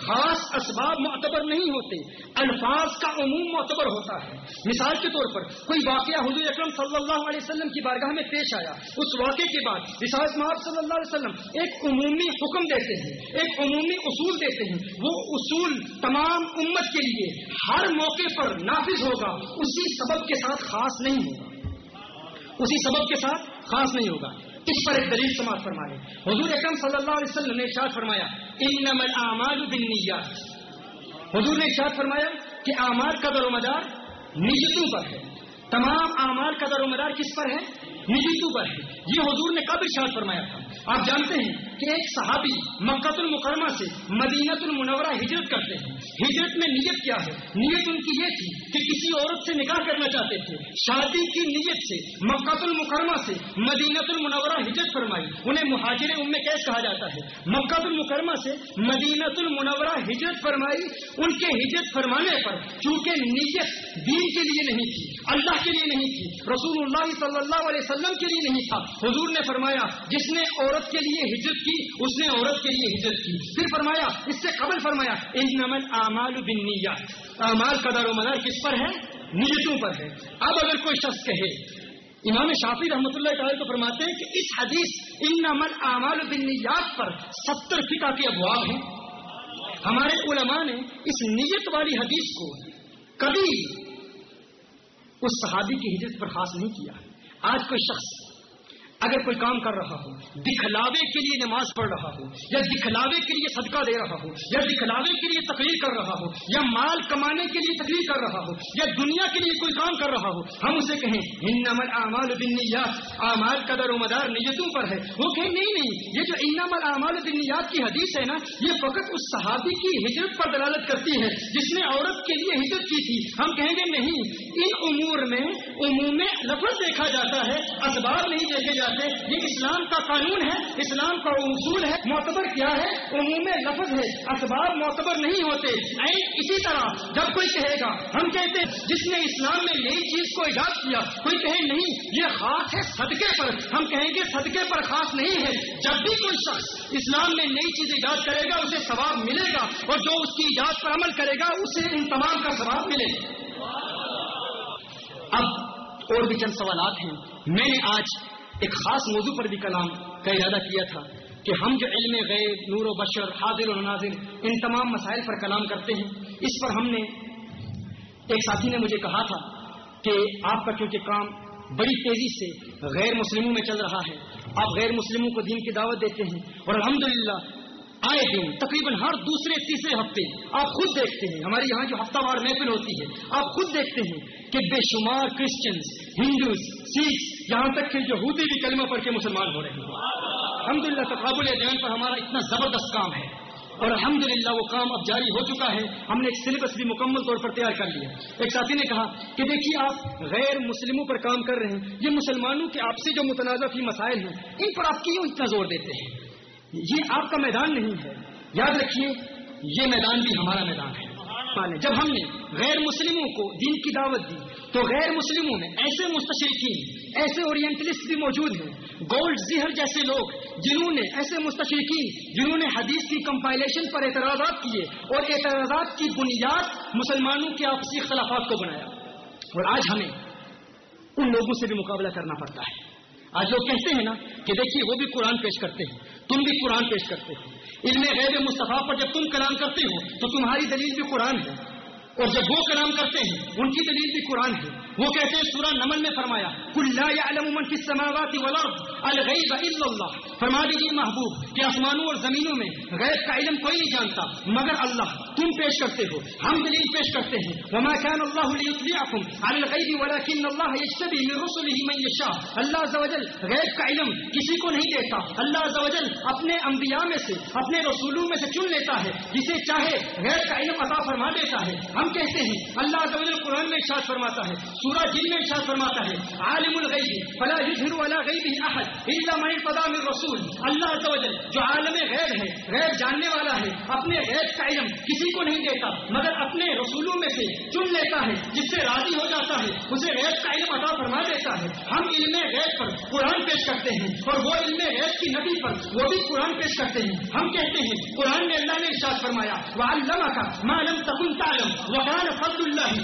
خاص اسباب معتبر نہیں ہوتے الفاظ کا عموم معتبر ہوتا ہے مثال کے طور پر کوئی واقعہ حضور اکرم صلی اللہ علیہ وسلم کی بارگاہ میں پیش آیا اس واقعے کے بعد رساس محب صلی اللہ علیہ وسلم ایک عمومی حکم دیتے ہیں ایک عمومی اصول دیتے ہیں وہ اصول تمام امت کے لیے ہر موقع پر نافذ ہوگا اسی سبب کے ساتھ خاص نہیں ہوگا اسی سبب کے ساتھ خاص نہیں ہوگا اس پر ایک دلیل سماعت فرمائے حضور اکرم صلی اللہ علیہ وسلم نے شاد فرمایا حضور نے ارشاد فرمایا کہ اعمال کا در و مدار نیجی پر ہے تمام اعمال کا در و مدار کس پر ہے نیجی پر ہے یہ حضور نے کب ارشاد فرمایا تھا آپ جانتے ہیں کہ ایک صحابی مکہ المکرمہ سے مدینت المنورہ ہجرت کرتے ہیں ہجرت میں نیت کیا ہے نیت ان کی یہ تھی کہ کسی عورت سے نکاح کرنا چاہتے تھے شادی کی نیت سے مکت المکرمہ سے مدینت المنورہ ہجرت فرمائی انہیں مہاجر ام میں کہا جاتا ہے مکہ المکرمہ سے مدینت المنورہ ہجرت فرمائی ان کے ہجرت فرمانے پر چونکہ نیت دین کے لیے نہیں تھی اللہ کے لیے نہیں تھی رسول اللہ صلی اللہ علیہ وسلم کے لیے نہیں تھا حضور نے فرمایا جس نے عورت کے لیے ہجرت کی اس نے عورت کے لیے ہجرت کی پھر فرمایا اس سے قبل فرمایا ان نمن اعمال بالنیات اعمال کا دار و مدار کس پر ہے نیتوں پر ہے اب اگر کوئی شخص کہے امام شافی رحمۃ اللہ تعالی کو فرماتے ہیں کہ اس حدیث ان نمن اعمال بالنیات پر ستر فقہ کے ابواب ہیں ہمارے علماء نے اس نیت والی حدیث کو کبھی اس صحابی کی ہجرت پر خاص نہیں کیا آج کوئی شخص اگر کوئی کام کر رہا ہو دکھلاوے کے لیے نماز پڑھ رہا ہو یا دکھلاوے کے لیے صدقہ دے رہا ہو یا دکھلاوے کے لیے تقریر کر رہا ہو یا مال کمانے کے لیے تقریر کر رہا ہو یا دنیا کے لیے کوئی کام کر رہا ہو ہم اسے کہیں انمل اعمال اعمال قدر و مدار نیتوں پر ہے وہ کہیں نہیں نہیں یہ جو انمل اعمال بنیاد کی حدیث ہے نا یہ فقط اس صحابی کی ہجرت پر دلالت کرتی ہے جس نے عورت کے لیے ہجرت کی تھی ہم کہیں گے نہیں ان امور میں عموم لفظ دیکھا جاتا ہے اخبار نہیں دیکھے جاتے جاتے یہ اسلام کا قانون ہے اسلام کا اصول ہے معتبر کیا ہے عموم لفظ ہے اسباب معتبر نہیں ہوتے اسی طرح جب کوئی کہے گا ہم کہتے جس نے اسلام میں نئی چیز کو ایجاد کیا کوئی کہے نہیں یہ خاص ہے صدقے پر ہم کہیں گے صدقے پر خاص نہیں ہے جب بھی کوئی شخص اسلام میں نئی چیز ایجاد کرے گا اسے ثواب ملے گا اور جو اس کی ایجاد پر عمل کرے گا اسے ان تمام کا ثواب ملے گا اب اور بھی چند سوالات ہیں میں نے آج ایک خاص موضوع پر بھی کلام کا ارادہ کیا تھا کہ ہم جو علم غیب نور و بشر حاضر و ناظر ان تمام مسائل پر کلام کرتے ہیں اس پر ہم نے ایک ساتھی نے مجھے کہا تھا کہ آپ کا کیونکہ کام بڑی تیزی سے غیر مسلموں میں چل رہا ہے آپ غیر مسلموں کو دین کی دعوت دیتے ہیں اور الحمدللہ آئے دن تقریباً ہر دوسرے تیسرے ہفتے آپ خود دیکھتے ہیں ہمارے یہاں جو ہفتہ وار محفل ہوتی ہے آپ خود دیکھتے ہیں کہ بے شمار کرسچنس ہندوز سکھ یہاں تک کہ یہودی بھی کلمہ پڑھ کے مسلمان ہو رہے ہیں الحمد للہ تقابل بیان پر ہمارا اتنا زبردست کام ہے اور الحمدللہ وہ کام اب جاری ہو چکا ہے ہم نے ایک سلیبس بھی مکمل طور پر تیار کر لیا ایک ساتھی نے کہا کہ دیکھیے آپ غیر مسلموں پر کام کر رہے ہیں یہ مسلمانوں کے آپ سے جو متنازع مسائل ہیں ان پر آپ کیوں اتنا زور دیتے ہیں یہ آپ کا میدان نہیں ہے یاد رکھیے یہ میدان بھی ہمارا میدان ہے جب ہم نے غیر مسلموں کو دین کی دعوت دی تو غیر مسلموں میں ایسے مستشرقین ایسے اورینٹلسٹ بھی موجود ہیں گولڈ زہر جیسے لوگ جنہوں نے ایسے مستشرقین جنہوں نے حدیث کی کمپائلیشن پر اعتراضات کیے اور اعتراضات کی بنیاد مسلمانوں کے آپسی خلافات کو بنایا اور آج ہمیں ان لوگوں سے بھی مقابلہ کرنا پڑتا ہے آج لوگ کہتے ہیں نا کہ دیکھیے وہ بھی قرآن پیش کرتے ہیں تم بھی قرآن پیش کرتے ہو ان میں غیر مصطفیٰ پر جب تم کلام کرتے ہو تو تمہاری دلیل بھی قرآن ہے اور جب وہ کلام کرتے ہیں ان کی دلیل بھی قرآن ہے وہ کہتے ہیں سورہ نمن میں فرمایا کل یا علم عمل کی الغیب الغی اللہ فرما دیجیے محبوب کہ آسمانوں اور زمینوں میں غیب کا علم کوئی نہیں جانتا مگر اللہ تم پیش کرتے ہو ہم دلیل پیش کرتے ہیں غیب کا علم کسی کو نہیں دیتا اللہ اپنے انبیاء میں سے اپنے رسولوں میں سے چن لیتا ہے جسے چاہے غیر کا علم عطا فرما دیتا ہے ہم کہتے ہیں اللہ قرآن میں ارشاد فرماتا ہے جن میں فرماتا ہے عالم الغیب فلا یظہر احد عم من رسول اللہ جو عالم غیر ہے غیب جاننے والا ہے اپنے غیب کا علم کسی کو نہیں دیتا مگر اپنے رسولوں میں سے چن لیتا ہے جس سے راضی ہو جاتا ہے اسے غیب کا علم عطا فرما دیتا ہے ہم علم غیب پر قرآن پیش کرتے ہیں اور وہ علم غیب کی نبی پر وہ بھی قرآن پیش کرتے ہیں ہم کہتے ہیں قرآن میں اللہ نے ارشاد فرمایا وہ الزام وحان اللہ عالم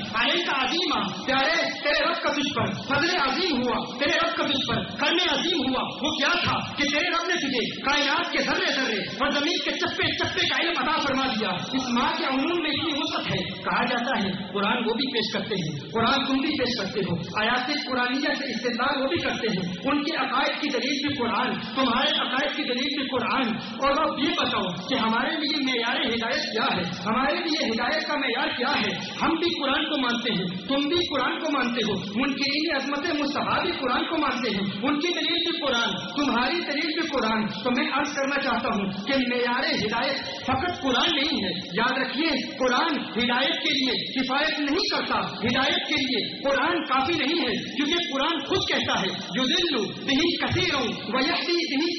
کا عظیم آ پیارے تیرے رب کا تجھ پر فضل عظیم ہوا تیرے رب کا تجھ پر کرنے عظیم ہوا وہ کیا تھا کہ تیرے رب نے تجھے کائنات کے ذرے ذرے اور زمین کے چپے چپے کا علم عطا فرما دیا اس ماں کے عموم میں اتنی وصد ہے کہا جاتا ہے قرآن وہ بھی پیش کرتے ہیں قرآن تم بھی پیش کرتے ہو آیات قرآن سے استعمال وہ بھی کرتے ہیں ان کے عقائد کی دلیل بھی قرآن تمہارے عقائد کی دلیل بھی قرآن اور وہ یہ بتاؤ کہ ہمارے لیے معیار ہدایت کیا ہے ہمارے لیے ہدایت کا معیار کیا ہے ہم بھی قرآن کو مانتے ہیں تم بھی قرآن کو مانتے مانتے ہو ان کے لیے عظمت مسابقی قرآن کو مانتے ہیں ان کی دلیل بھی قرآن تمہاری دلیل بھی قرآن تو میں عرض کرنا چاہتا ہوں کہ معیار ہدایت فقط قرآن نہیں ہے یاد رکھیے قرآن ہدایت کے لیے کفایت نہیں کرتا ہدایت کے لیے قرآن کافی نہیں ہے کیونکہ قرآن خود کہتا ہے جو دل لو انہیں کثیر ہوں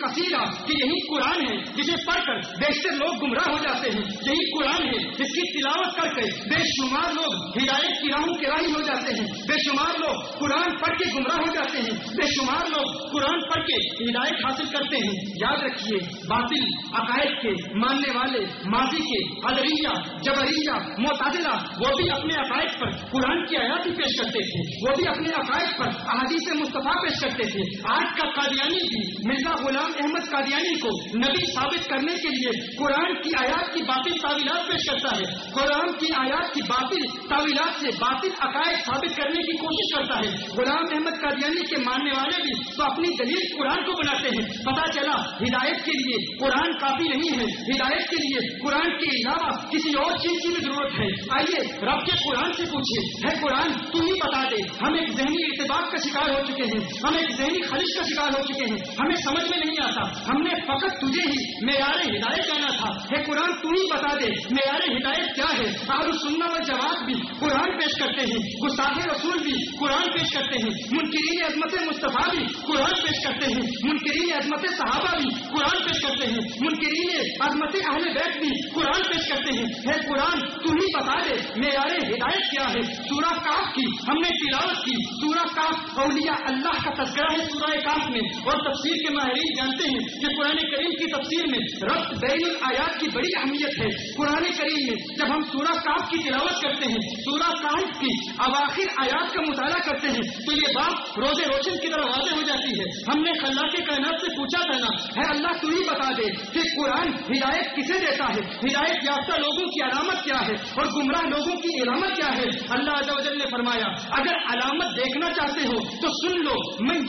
کثیرا کہ یہی قرآن ہے جسے پڑھ کر بیشتر لوگ گمراہ ہو جاتے ہیں یہی قرآن ہے جس کی تلاوت کر کے بے شمار لوگ ہدایت کی راہوں کے راہی ہو جاتے ہیں بے شمار لوگ قرآن پڑھ کے گمراہ ہو جاتے ہیں بے شمار لوگ قرآن پڑھ کے ہدایت حاصل کرتے ہیں یاد رکھیے باطل عقائد کے ماننے والے ماضی کے ادریہ جبریہ متادلہ وہ بھی اپنے عقائد پر قرآن کی آیات پیش کرتے تھے وہ بھی اپنے عقائد پر احادیث مصطفیٰ پیش کرتے تھے آج کا قادیانی بھی مرزا غلام احمد قادیانی کو نبی ثابت کرنے کے لیے قرآن کی آیات کی باطل تعویلات پیش کرتا ہے قرآن کی آیات کی باطل تعویلات سے باطل عقائد ثابت کرنے کی کوشش کرتا ہے غلام احمد قادیانی کے ماننے والے بھی تو اپنی دلیل قرآن کو بناتے ہیں پتا چلا ہدایت کے لیے قرآن کافی نہیں ہے ہدایت کے لیے قرآن کے علاوہ کسی اور چیز کی بھی ضرورت ہے آئیے رب کے قرآن سے پوچھے ہے قرآن تو ہی بتا دے ہم ایک ذہنی اعتبار کا شکار ہو چکے ہیں ہم ایک ذہنی خلش کا شکار ہو چکے ہیں ہمیں سمجھ میں نہیں آتا ہم نے فقط تجھے ہی معیار ہدایت جانا تھا ہے قرآن تو ہی بتا دے معیار ہدایت کیا ہے اور سننا و جواب بھی قرآن پیش کرتے ہیں گساتے رسول رسول بھی قرآن پیش کرتے ہیں منکرین عظمت مصطفیٰ بھی قرآن پیش کرتے ہیں منکرین عظمت صحابہ بھی قرآن پیش کرتے ہیں منکرین عظمت اہل بیت بھی قرآن پیش کرتے ہیں قرآن ہی بتا دے معیار ہدایت کیا ہے سورہ کاف کی ہم نے تلاوت کی سورہ کاف اولیاء اللہ کا تذکرہ ہے سورہ کاف میں اور تفسیر کے ماہرین جانتے ہیں کہ قرآن کریم کی تفسیر میں ربط بین الیات کی بڑی اہمیت ہے قرآن کریم میں جب ہم سورہ کاف کی تلاوت کرتے ہیں سورہ کاف کی اواخر آیات کا مطالعہ کرتے ہیں تو یہ بات روزے روشن کی طرح واضح ہو جاتی ہے ہم نے اللہ کے کائنات سے پوچھا تھا نا ہے اللہ تو ہی بتا دے کہ قرآن ہدایت کسے دیتا ہے ہدایت یافتہ لوگوں کی علامت کیا ہے اور گمراہ لوگوں کی علامت کیا ہے اللہ عزوجل نے فرمایا اگر علامت دیکھنا چاہتے ہو تو سن لو میں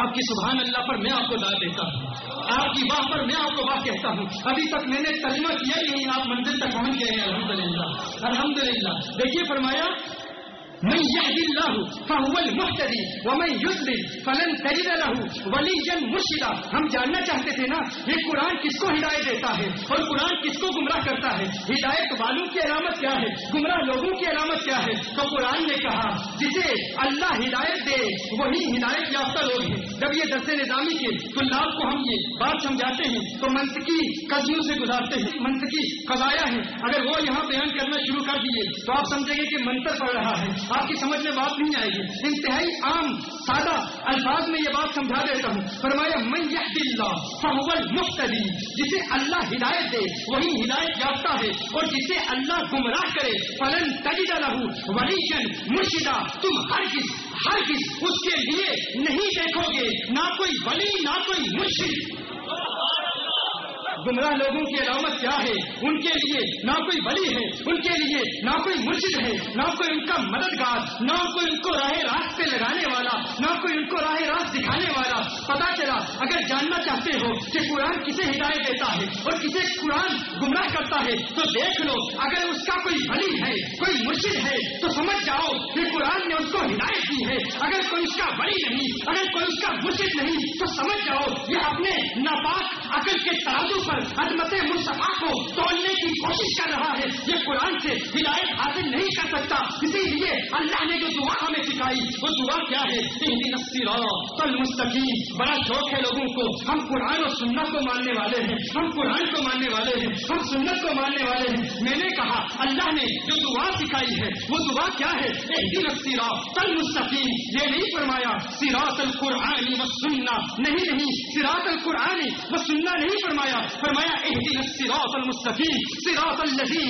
آپ کی سبحان اللہ پر میں آپ کو لا دیتا ہوں آپ کی واہ پر میں آپ کو واہ کہتا ہوں ابھی تک میں نے ترجمہ کیا نہیں آپ مندر تک پہنچ گئے ہیں الحمد للہ الحمد للہ دیکھیے فرمایا من يهد الله فهو المهتدي ومن يضلل فلن تجد له وليا مرشدا ہم جاننا چاہتے تھے نا یہ قرآن کس کو ہدایت دیتا ہے اور قرآن کس کو گمراہ کرتا ہے ہدایت والوں کی علامت کیا ہے گمراہ لوگوں کی علامت کیا ہے تو قرآن نے کہا جسے اللہ ہدایت دے وہی ہدایت یافتہ لوگ ہیں جب یہ درس نظامی کے طلاب کو ہم یہ بات سمجھاتے ہیں تو منطقی قدموں سے گزارتے ہیں منطقی قضایا ہے اگر وہ یہاں بیان کرنا شروع کر دیے تو آپ سمجھیں گے کہ منتر پڑ رہا ہے آپ کی سمجھ میں بات نہیں آئے گی انتہائی عام سادہ الفاظ میں یہ بات سمجھا دیتا ہوں فرمایا اللہ فہول مختلف جسے اللہ ہدایت دے وہی ہدایت یافتہ ہے اور جسے اللہ گمراہ کرے فلن تجد لہو ولیشن مرشدہ تم ہر کس ہر کس اس کے لیے نہیں دیکھو گے نہ کوئی ولی نہ کوئی مرشد گمراہ لوگوں کی علامت کیا ہے ان کے لیے نہ کوئی بلی ہے ان کے لیے نہ کوئی مرشد ہے نہ کوئی ان کا مددگار نہ کوئی ان کو راہ راست پہ لگانے والا نہ کوئی ان کو راہ راست دکھانے والا پتا چلا اگر جاننا چاہتے ہو کہ قرآن کسے ہدایت دیتا ہے اور کسے قرآن گمراہ کرتا ہے تو دیکھ لو اگر اس کا کوئی بلی ہے کوئی مرشد ہے تو سمجھ جاؤ کہ قرآن نے اس کو ہدایت دی ہے اگر کوئی اس کا بلی نہیں اگر کوئی اس کا مرشد نہیں تو سمجھ جاؤ یہ اپنے ناپاک عقل کے تعلق پر عظمت مصطفیٰ کو توڑنے کی کوشش کر رہا ہے یہ قرآن سے ہدایت حاصل نہیں کر سکتا لیے اللہ نے جو دعا ہمیں سکھائی وہ دعا کیا ہے بڑا شوق ہے لوگوں کو ہم قرآن اور سنت کو ماننے والے ہیں ہم قرآن کو ماننے والے ہیں ہم سنت کو ماننے والے ہیں میں نے کہا اللہ نے جو دعا سکھائی ہے وہ دعا کیا ہے تل مستقیم یہ نہیں فرمایا و سننا نہیں نہیں سرا القرآن و سننا نہیں فرمایا فرمایا سراثل ہے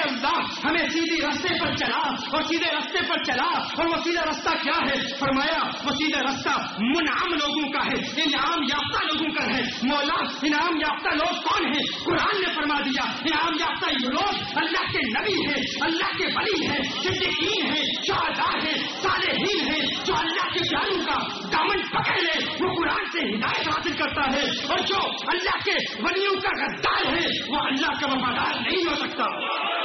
اللہ ہمیں سیدھی رستے رستے پر چلا اور سیدھے رستے پر چلا اور وہ سیدھا رستہ کیا ہے فرمایا وہ سیدھا رستہ منعم لوگوں کا ہے انعام یافتہ لوگوں کا ہے مولا انعام یافتہ لوگ کون ہیں قرآن نے فرما دیا انعام یافتہ یہ لوگ اللہ کے نبی ہے اللہ کے بلی ہے صدیقین ہے جو ہے سارے دین ہے جو اللہ کے پیاروں کا دامن پکڑ لے وہ قرآن سے ہدایت حاصل کرتا ہے اور جو اللہ کے ولیوں کا غدار ہے وہ اللہ کا وفادار نہیں ہو سکتا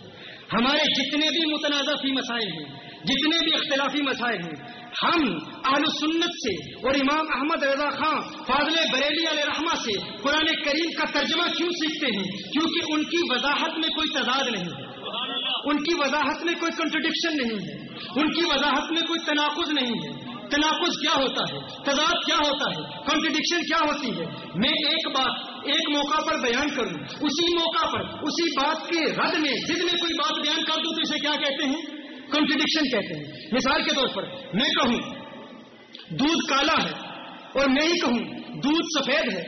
ہمارے جتنے بھی متنازع فی مسائل ہیں جتنے بھی اختلافی مسائل ہیں ہم آل سنت سے اور امام احمد رضا خان فاضل بریلی علیہ رحمہ سے قرآن کریم کا ترجمہ کیوں سیکھتے ہیں کیونکہ ان کی وضاحت میں کوئی تضاد نہیں ہے ان کی وضاحت میں کوئی کنٹروڈکشن نہیں ہے ان کی وضاحت میں کوئی تناقض نہیں ہے تناقض کیا ہوتا ہے تضاد کیا ہوتا ہے کنٹریڈکشن کیا ہوتی ہے میں ایک بات ایک موقع پر بیان کروں اسی موقع پر اسی بات کے رد میں جد میں کوئی بات بیان کر دوں تو اسے کیا کہتے ہیں کنٹریڈکشن کہتے ہیں مثال کے طور پر میں کہوں دودھ کالا ہے اور میں ہی کہوں دودھ سفید ہے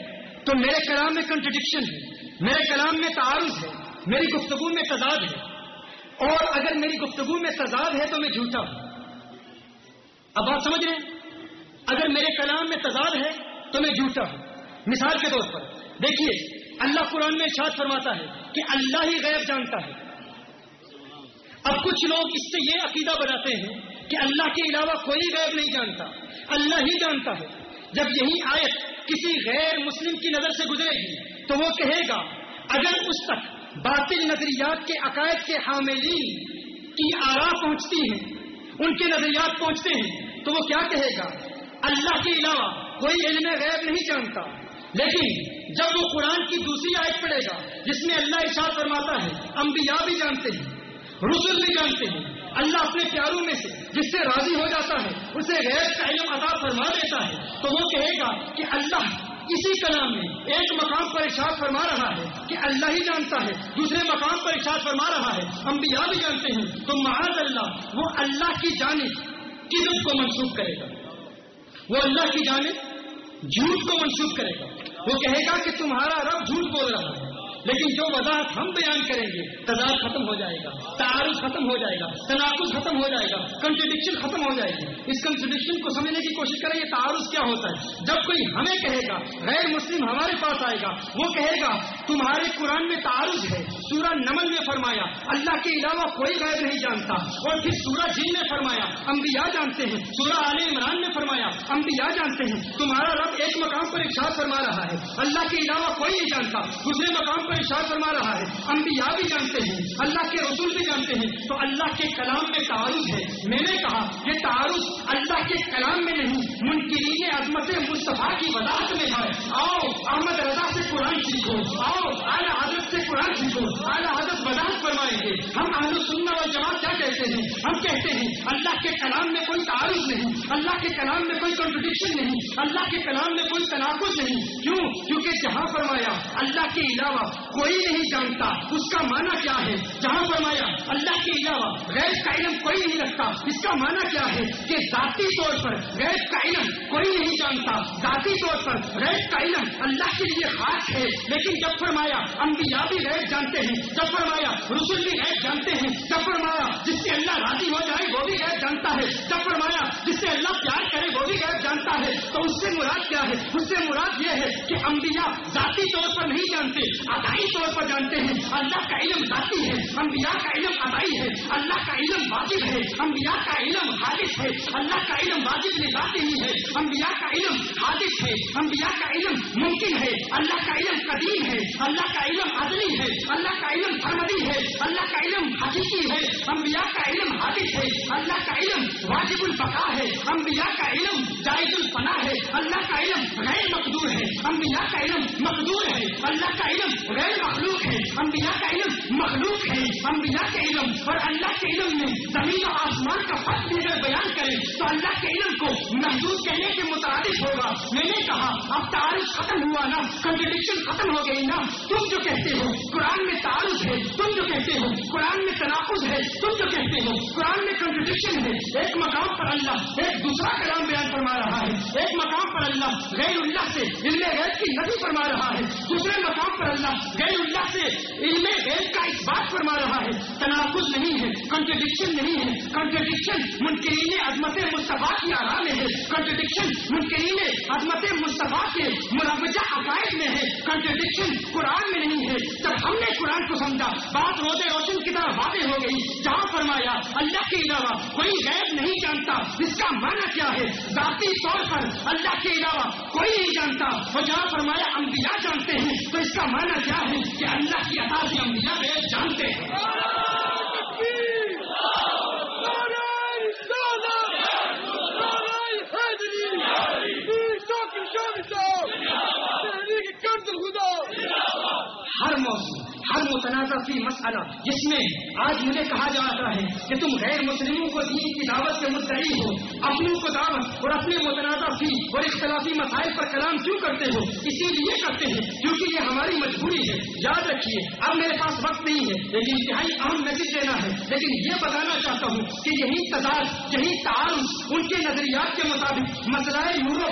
تو میرے کلام میں کنٹریڈکشن ہے میرے کلام میں تعارض ہے میری گفتگو میں تضاد ہے اور اگر میری گفتگو میں تضاد ہے تو میں جھوٹا ہوں اب آپ سمجھ رہے ہیں اگر میرے کلام میں تضاد ہے تو میں جھوٹا ہوں مثال کے طور پر دیکھیے اللہ قرآن میں ارشاد فرماتا ہے کہ اللہ ہی غیب جانتا ہے اب کچھ لوگ اس سے یہ عقیدہ بناتے ہیں کہ اللہ کے علاوہ کوئی غیب نہیں جانتا اللہ ہی جانتا ہے جب یہی آیت کسی غیر مسلم کی نظر سے گزرے گی تو وہ کہے گا اگر اس تک باطل نظریات کے عقائد کے حاملین کی آرا پہنچتی ہیں ان کے نظریات پہنچتے ہیں تو وہ کیا کہے گا اللہ کے علاوہ کوئی علم غیر نہیں جانتا لیکن جب وہ قرآن کی دوسری آیت پڑے گا جس میں اللہ ارشاد فرماتا ہے انبیاء بھی جانتے ہیں رسول بھی جانتے ہیں اللہ اپنے پیاروں میں سے جس سے راضی ہو جاتا ہے اسے غیر کا علم ادا فرما دیتا ہے تو وہ کہے گا کہ اللہ اسی کلام میں ایک مقام پر ارشاد فرما رہا ہے کہ اللہ ہی جانتا ہے دوسرے مقام پر اشار فرما رہا ہے انبیاء بھی جانتے ہیں تو معاذ اللہ وہ اللہ کی جانب کو منسوخ کرے گا وہ اللہ کی جانب جھوٹ کو منسوخ کرے گا وہ کہے گا کہ تمہارا رب جھوٹ بول رہا ہے لیکن جو وضاحت ہم بیان کریں گے تضاد ختم ہو جائے گا تعارف ختم ہو جائے گا تناقض ختم ہو جائے گا کنٹرڈکشن ختم ہو جائے گی اس کنٹرڈکشن کو سمجھنے کی کوشش کریں گے تعارف کیا ہوتا ہے جب کوئی ہمیں کہے گا غیر مسلم ہمارے پاس آئے گا وہ کہے گا تمہارے قرآن میں تعارف ہے سورہ نمن میں فرمایا اللہ کے علاوہ کوئی غیر نہیں جانتا اور پھر سورہ جن میں فرمایا انبیاء جانتے ہیں سورہ عال عمران میں فرمایا انبیاء جانتے ہیں تمہارا رب ایک مقام پر ایک فرما رہا ہے اللہ کے علاوہ کوئی نہیں جانتا دوسرے مقام پر پریشان فرما رہا ہے انبیاء بھی جانتے ہیں اللہ کے رسول بھی جانتے ہیں تو اللہ کے کلام میں تعارف ہے میں نے کہا یہ تعارف اللہ کے کلام میں نہیں منکرین عظمت مصطفیٰ کی وضاحت میں ہے آؤ احمد رضا سے قرآن سیکھو آؤ اعلیٰ حضرت سے قرآن سیکھو اعلیٰ حضرت وضاحت فرمائیں گے ہم اہل سننا اور جواب کیا کہتے ہیں ہم کہتے ہیں اللہ کے کلام میں کوئی تعارف نہیں اللہ کے کلام میں کوئی کمپٹیشن نہیں اللہ کے کلام میں کوئی تناقض نہیں کیوں کیونکہ جہاں فرمایا اللہ کے علاوہ کوئی نہیں جانتا اس کا مانا کیا ہے جہاں فرمایا اللہ کے علاوہ غیر کا علم کوئی نہیں رکھتا اس کا مانا کیا ہے کہ ذاتی طور پر غیر کا علم کوئی نہیں جانتا ذاتی طور پر غیر کا علم اللہ کے لیے خاص ہے لیکن جب فرمایا انبیاء بھی غیر جانتے ہیں جب فرمایا رسول بھی غیر جانتے ہیں جب فرمایا جس سے اللہ راضی ہو جائے وہ بھی غیر جانتا ہے جب فرمایا جس سے اللہ پیار کرے وہ بھی غیر جانتا ہے تو اس سے مراد کیا ہے اس سے مراد یہ ہے کہ امبیا ذاتی طور پر نہیں جانتے آتا طور پر جانتے ہیں اللہ کا علم ذاتی ہے انبیاء کا علم ادائی ہے اللہ کا علم واجب ہے انبیاء کا علم حادث ہے اللہ کا علم واجب نے نہیں ہے انبیاء کا علم حادث ہے انبیاء کا علم ممکن ہے اللہ کا علم قدیم ہے اللہ کا علم عدلی ہے اللہ کا علم فرمدی ہے اللہ کا علم حقیقی ہے انبیاء کا علم حادث ہے اللہ کا علم واجب الفقا ہے انبیاء کا علم جائز الفنا ہے اللہ کا علم غیر مقدور ہے انبیاء کا علم مقدور ہے اللہ کا علم غیر مخلوق ہے انبیاء کا علم مخلوق ہے انبیاء کے علم اور اللہ کے علم میں زمین و آسمان کا فرق بھی اگر بیان کرے تو اللہ کے علم کو محدود کہنے کے متعارف ہوگا میں نے کہا اب تعارف ختم ہوا نا کنٹرڈکشن ختم ہو گئی نا تم جو کہتے ہو قرآن میں تعارف ہے تم جو کہتے ہو قرآن میں تناقض ہے تم جو کہتے ہو قرآن میں کنٹرڈکشن ہے ایک مقام پر اللہ ایک دوسرا کلام بیان فرما رہا ہے ایک مقام پر اللہ غیر اللہ سے علم غیر کی نبی فرما رہا ہے دوسرے مقام پر اللہ گئی اللہ سے علم غیب کا اس بات فرما رہا تناقض نہیں ہے کنٹرڈکشن نہیں ہے کنٹرڈکشن منکرین عظمت مصطفیٰ کی آرا میں ہے کنٹرڈکشن منکرین عظمت مصطفیٰ کے مرمجہ عقائد میں ہے کنٹرڈکشن قرآن میں نہیں ہے جب ہم نے قرآن کو سمجھا بات روزے روشن کی طرح واضح ہو گئی جہاں فرمایا اللہ کے علاوہ کوئی غیر نہیں جانتا اس کا معنی کیا ہے ذاتی طور پر اللہ کے علاوہ کوئی نہیں جانتا اور جہاں فرمایا انبیاء جانتے ہیں تو اس کا معنی کیا ہے کہ اللہ کی سے انبیاء غیب جانتے ہیں ہر موسم المتنازع مسئلہ جس میں آج مجھے کہا جا رہا ہے کہ تم غیر مسلموں کو دین کی دعوت سے متحد ہو اپنوں کو دعوت اور اپنے متنازع فی اور اختلافی مسائل پر کلام کیوں کرتے ہو اسی لیے کرتے ہیں کیونکہ یہ ہماری مجبوری ہے یاد رکھیے اب میرے پاس وقت نہیں ہے لیکن انتہائی اہم نظر دینا ہے لیکن یہ بتانا چاہتا ہوں کہ یہی تضاد یہی تعارف ان کے نظریات کے مطابق مسئلہ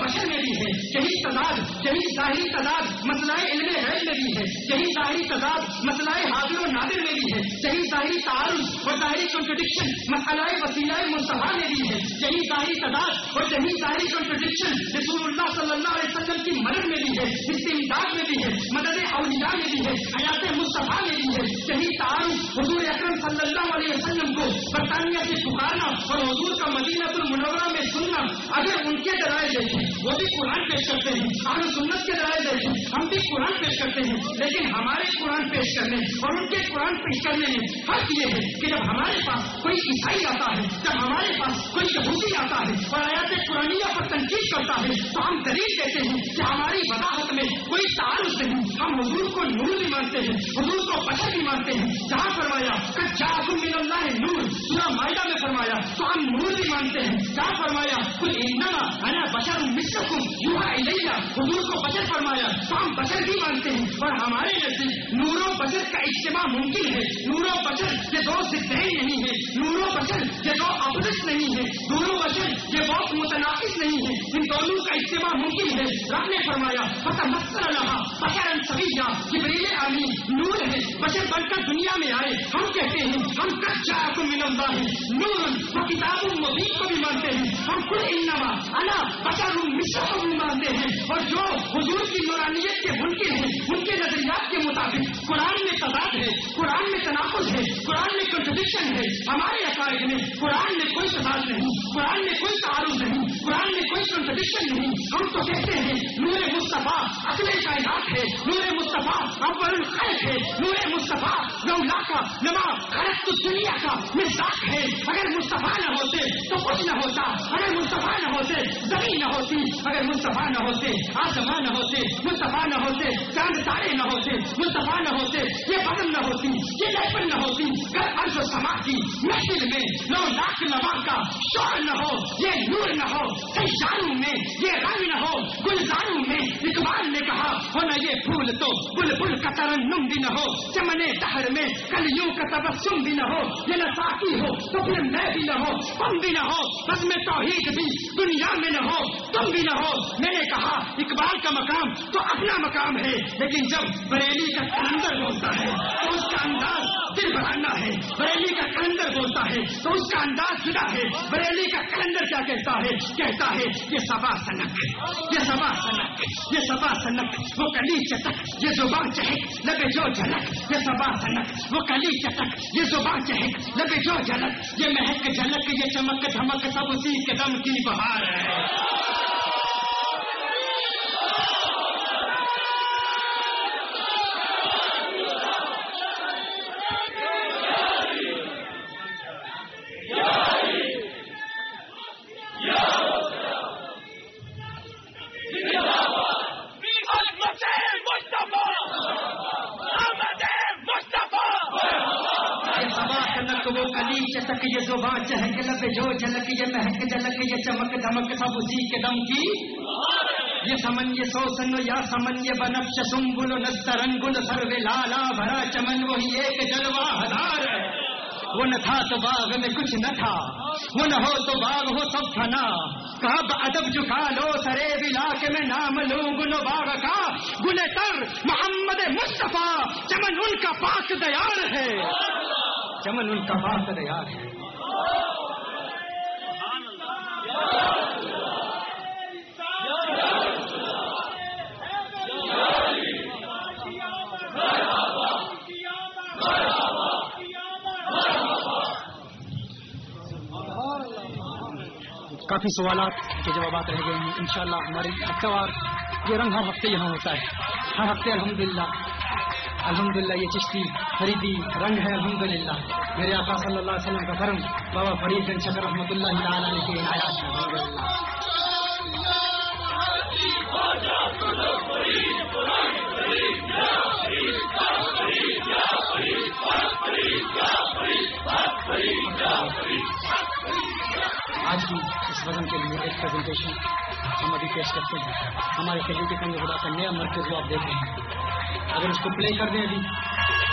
بشر میں بھی ہے یہی تضاد یہی ظاہری تضاد مسئلہ علم غیر میں بھی ہے یہی ظاہری تضاد مسئلہ حاضر و نادر میں بھی ہے صحیح ساری تعارف اور ساری کنٹرڈکشن مسئلہ وسیلہ منصفہ میں بھی ہے صحیح ساری صدا اور صحیح ساری کنٹرڈکشن رسول اللہ صلی اللہ علیہ وسلم کی مدد میں بھی ہے اس کے امداد میں بھی ہے مدد اولیاء میں بھی ہے حیات مصطفیٰ میں بھی ہے صحیح تعارف حضور اکرم صلی اللہ علیہ وسلم کو برطانیہ سے پکارنا اور حضور کا مدینہ المنورہ میں سننا اگر ان کے ذرائع دیتے ہیں وہ بھی قرآن پیش کرتے ہیں آن سنت کے ذرائع دیکھیں ہم بھی قرآن پیش کرتے ہیں لیکن ہمارے قرآن پیش پیش کرنے اور ان کے قرآن پیش کرنے میں حق یہ ہے کہ جب ہمارے پاس کوئی عیسائی آتا ہے جب ہمارے پاس کوئی یہودی آتا ہے اور آیات قرآن پر تنقید کرتا ہے تو ہم دلیل کہتے ہیں کہ ہماری وضاحت میں کوئی تعارف نہیں ہم حضور کو نور بھی مانتے ہیں حضور کو بچر بھی مانتے ہیں جہاں فرمایا ہے نور پورا معاہدہ میں فرمایا تو ہم نور بھی مانتے ہیں کیا فرمایا خود حضور ہے بچت فرمایا تو ہم بچت بھی مانتے ہیں اور ہمارے نزدیک نوروں بچت کا اجتماع ممکن ہے نور و بچت یہ دو سدھے نہیں ہے نور و بچت یہ دو اپس نہیں ہے نور و بچت یہ بہت متناقض نہیں ہے ان دونوں کا اجتماع ممکن ہے رب نے فرمایا پتہ پتا علامہ سبھی جان جبریل آدمی نور ہے بچت بن کر دنیا میں آئے ہم کہتے ہیں ہم کب جا کو ملتا ہے نور وہ کتاب مبین کو بھی مانتے ہیں ہم خود انا علما مشر کو بھی مانتے ہیں اور جو حضور کی نورانیت کے ملکے ہیں ان کے نظریات کے مطابق قرآن قرآن میں تضاد ہے قرآن میں تنافظ ہے قرآن میں کنٹرڈکشن ہے ہمارے عقائد میں قرآن میں کوئی سباد نہیں قرآن میں کوئی تعارف نہیں قرآن میں کوئی کنٹرڈکشن نہیں ہم تو کہتے ہیں نور مصطفیٰ اصلے کائنات ہے نور مصطفیٰ ہے نور مصطفیٰ کا تو دنیا کا مزاق ہے اگر مصطفیٰ نہ ہوتے تو کچھ نہ ہوتا اگر مصطفیٰ نہ ہوتے زمین نہ ہوتی اگر مصطفیٰ نہ ہوتے آسمان نہ ہوتے مصطفیٰ نہ ہوتے چاند تارے نہ ہوتے مصطفیٰ نہ ہوتے یہ نہ پہ و سما کی محفل میں نو لاکھ نوا کا شور نہ ہو یہ نور نہ ہو کل میں یہ رنگ نہ ہو میں اقبال نے کہا ہو نہ یہ پھول تو بل بل کا ترن بھی نہ ہو چمنے دہر میں کل یوں کا نہ ہو نہ نفاقی ہو تو پھر میں بھی نہ ہو تم بھی نہ ہو بس میں توحید بھی دنیا میں نہ ہو تم بھی نہ ہو میں نے کہا اقبال کا مقام تو اپنا مقام ہے لیکن جب بریلی کا اندر ہوتا ہے تو اس کا انداز دل بڑھانا ہے بریلی کا کیلنڈر بولتا ہے تو اس کا انداز جدا ہے بریلی کا کیلنڈر کیا کہتا ہے کہتا ہے یہ سبا سنک یہ سبا سنک یہ سبا سنک وہ کلی چتک یہ زبان چہے لگے جو جھلک یہ سبا سنک وہ کلی چتک یہ زبان چہے لگے جو جھلک یہ مہک جھلک یہ چمک دھمک سب اسی قدم کی بہار ہے یہ چہک لے جو جلک یہ مہک جلک یہ چمک دمک سب اسی کے دم کی یہ سمن سو سوشن یا سمن بنفش بنپ نسترن گل سرو لالا بھرا چمن وہی ایک جلوا تھا تو باغ میں کچھ نہ تھا وہ نہ ہو تو باغ ہو سب فنا کب ادب لو سرے بلا کے میں نام لوں گل باغ کا گل تر محمد مصطفیٰ چمن ان کا پاک دیار ہے چمن ان کا پاک دیار ہے کافی سوالات کے جوابات رہ گئے ہیں انشاءاللہ ہماری ہفتہ وار یہ رنگ ہر ہفتے یہاں ہوتا ہے ہر ہفتے الحمدللہ الحمدللہ یہ چشتی فریدی رنگ ہے الحمدللہ میرے آقا صلی اللہ علیہ وسلم کا کرم بابا فرید شکر اللہ تعالیٰ کے کے عنایات ہے آج کی اس وزن لیے ایک پریزنٹیشن ہم ابھی پیش کرتے ہیں ہمارے خریدے کا نیا مرکز وہ آپ دیکھ رہے ہیں اگر اس کو پلے کر دیں ابھی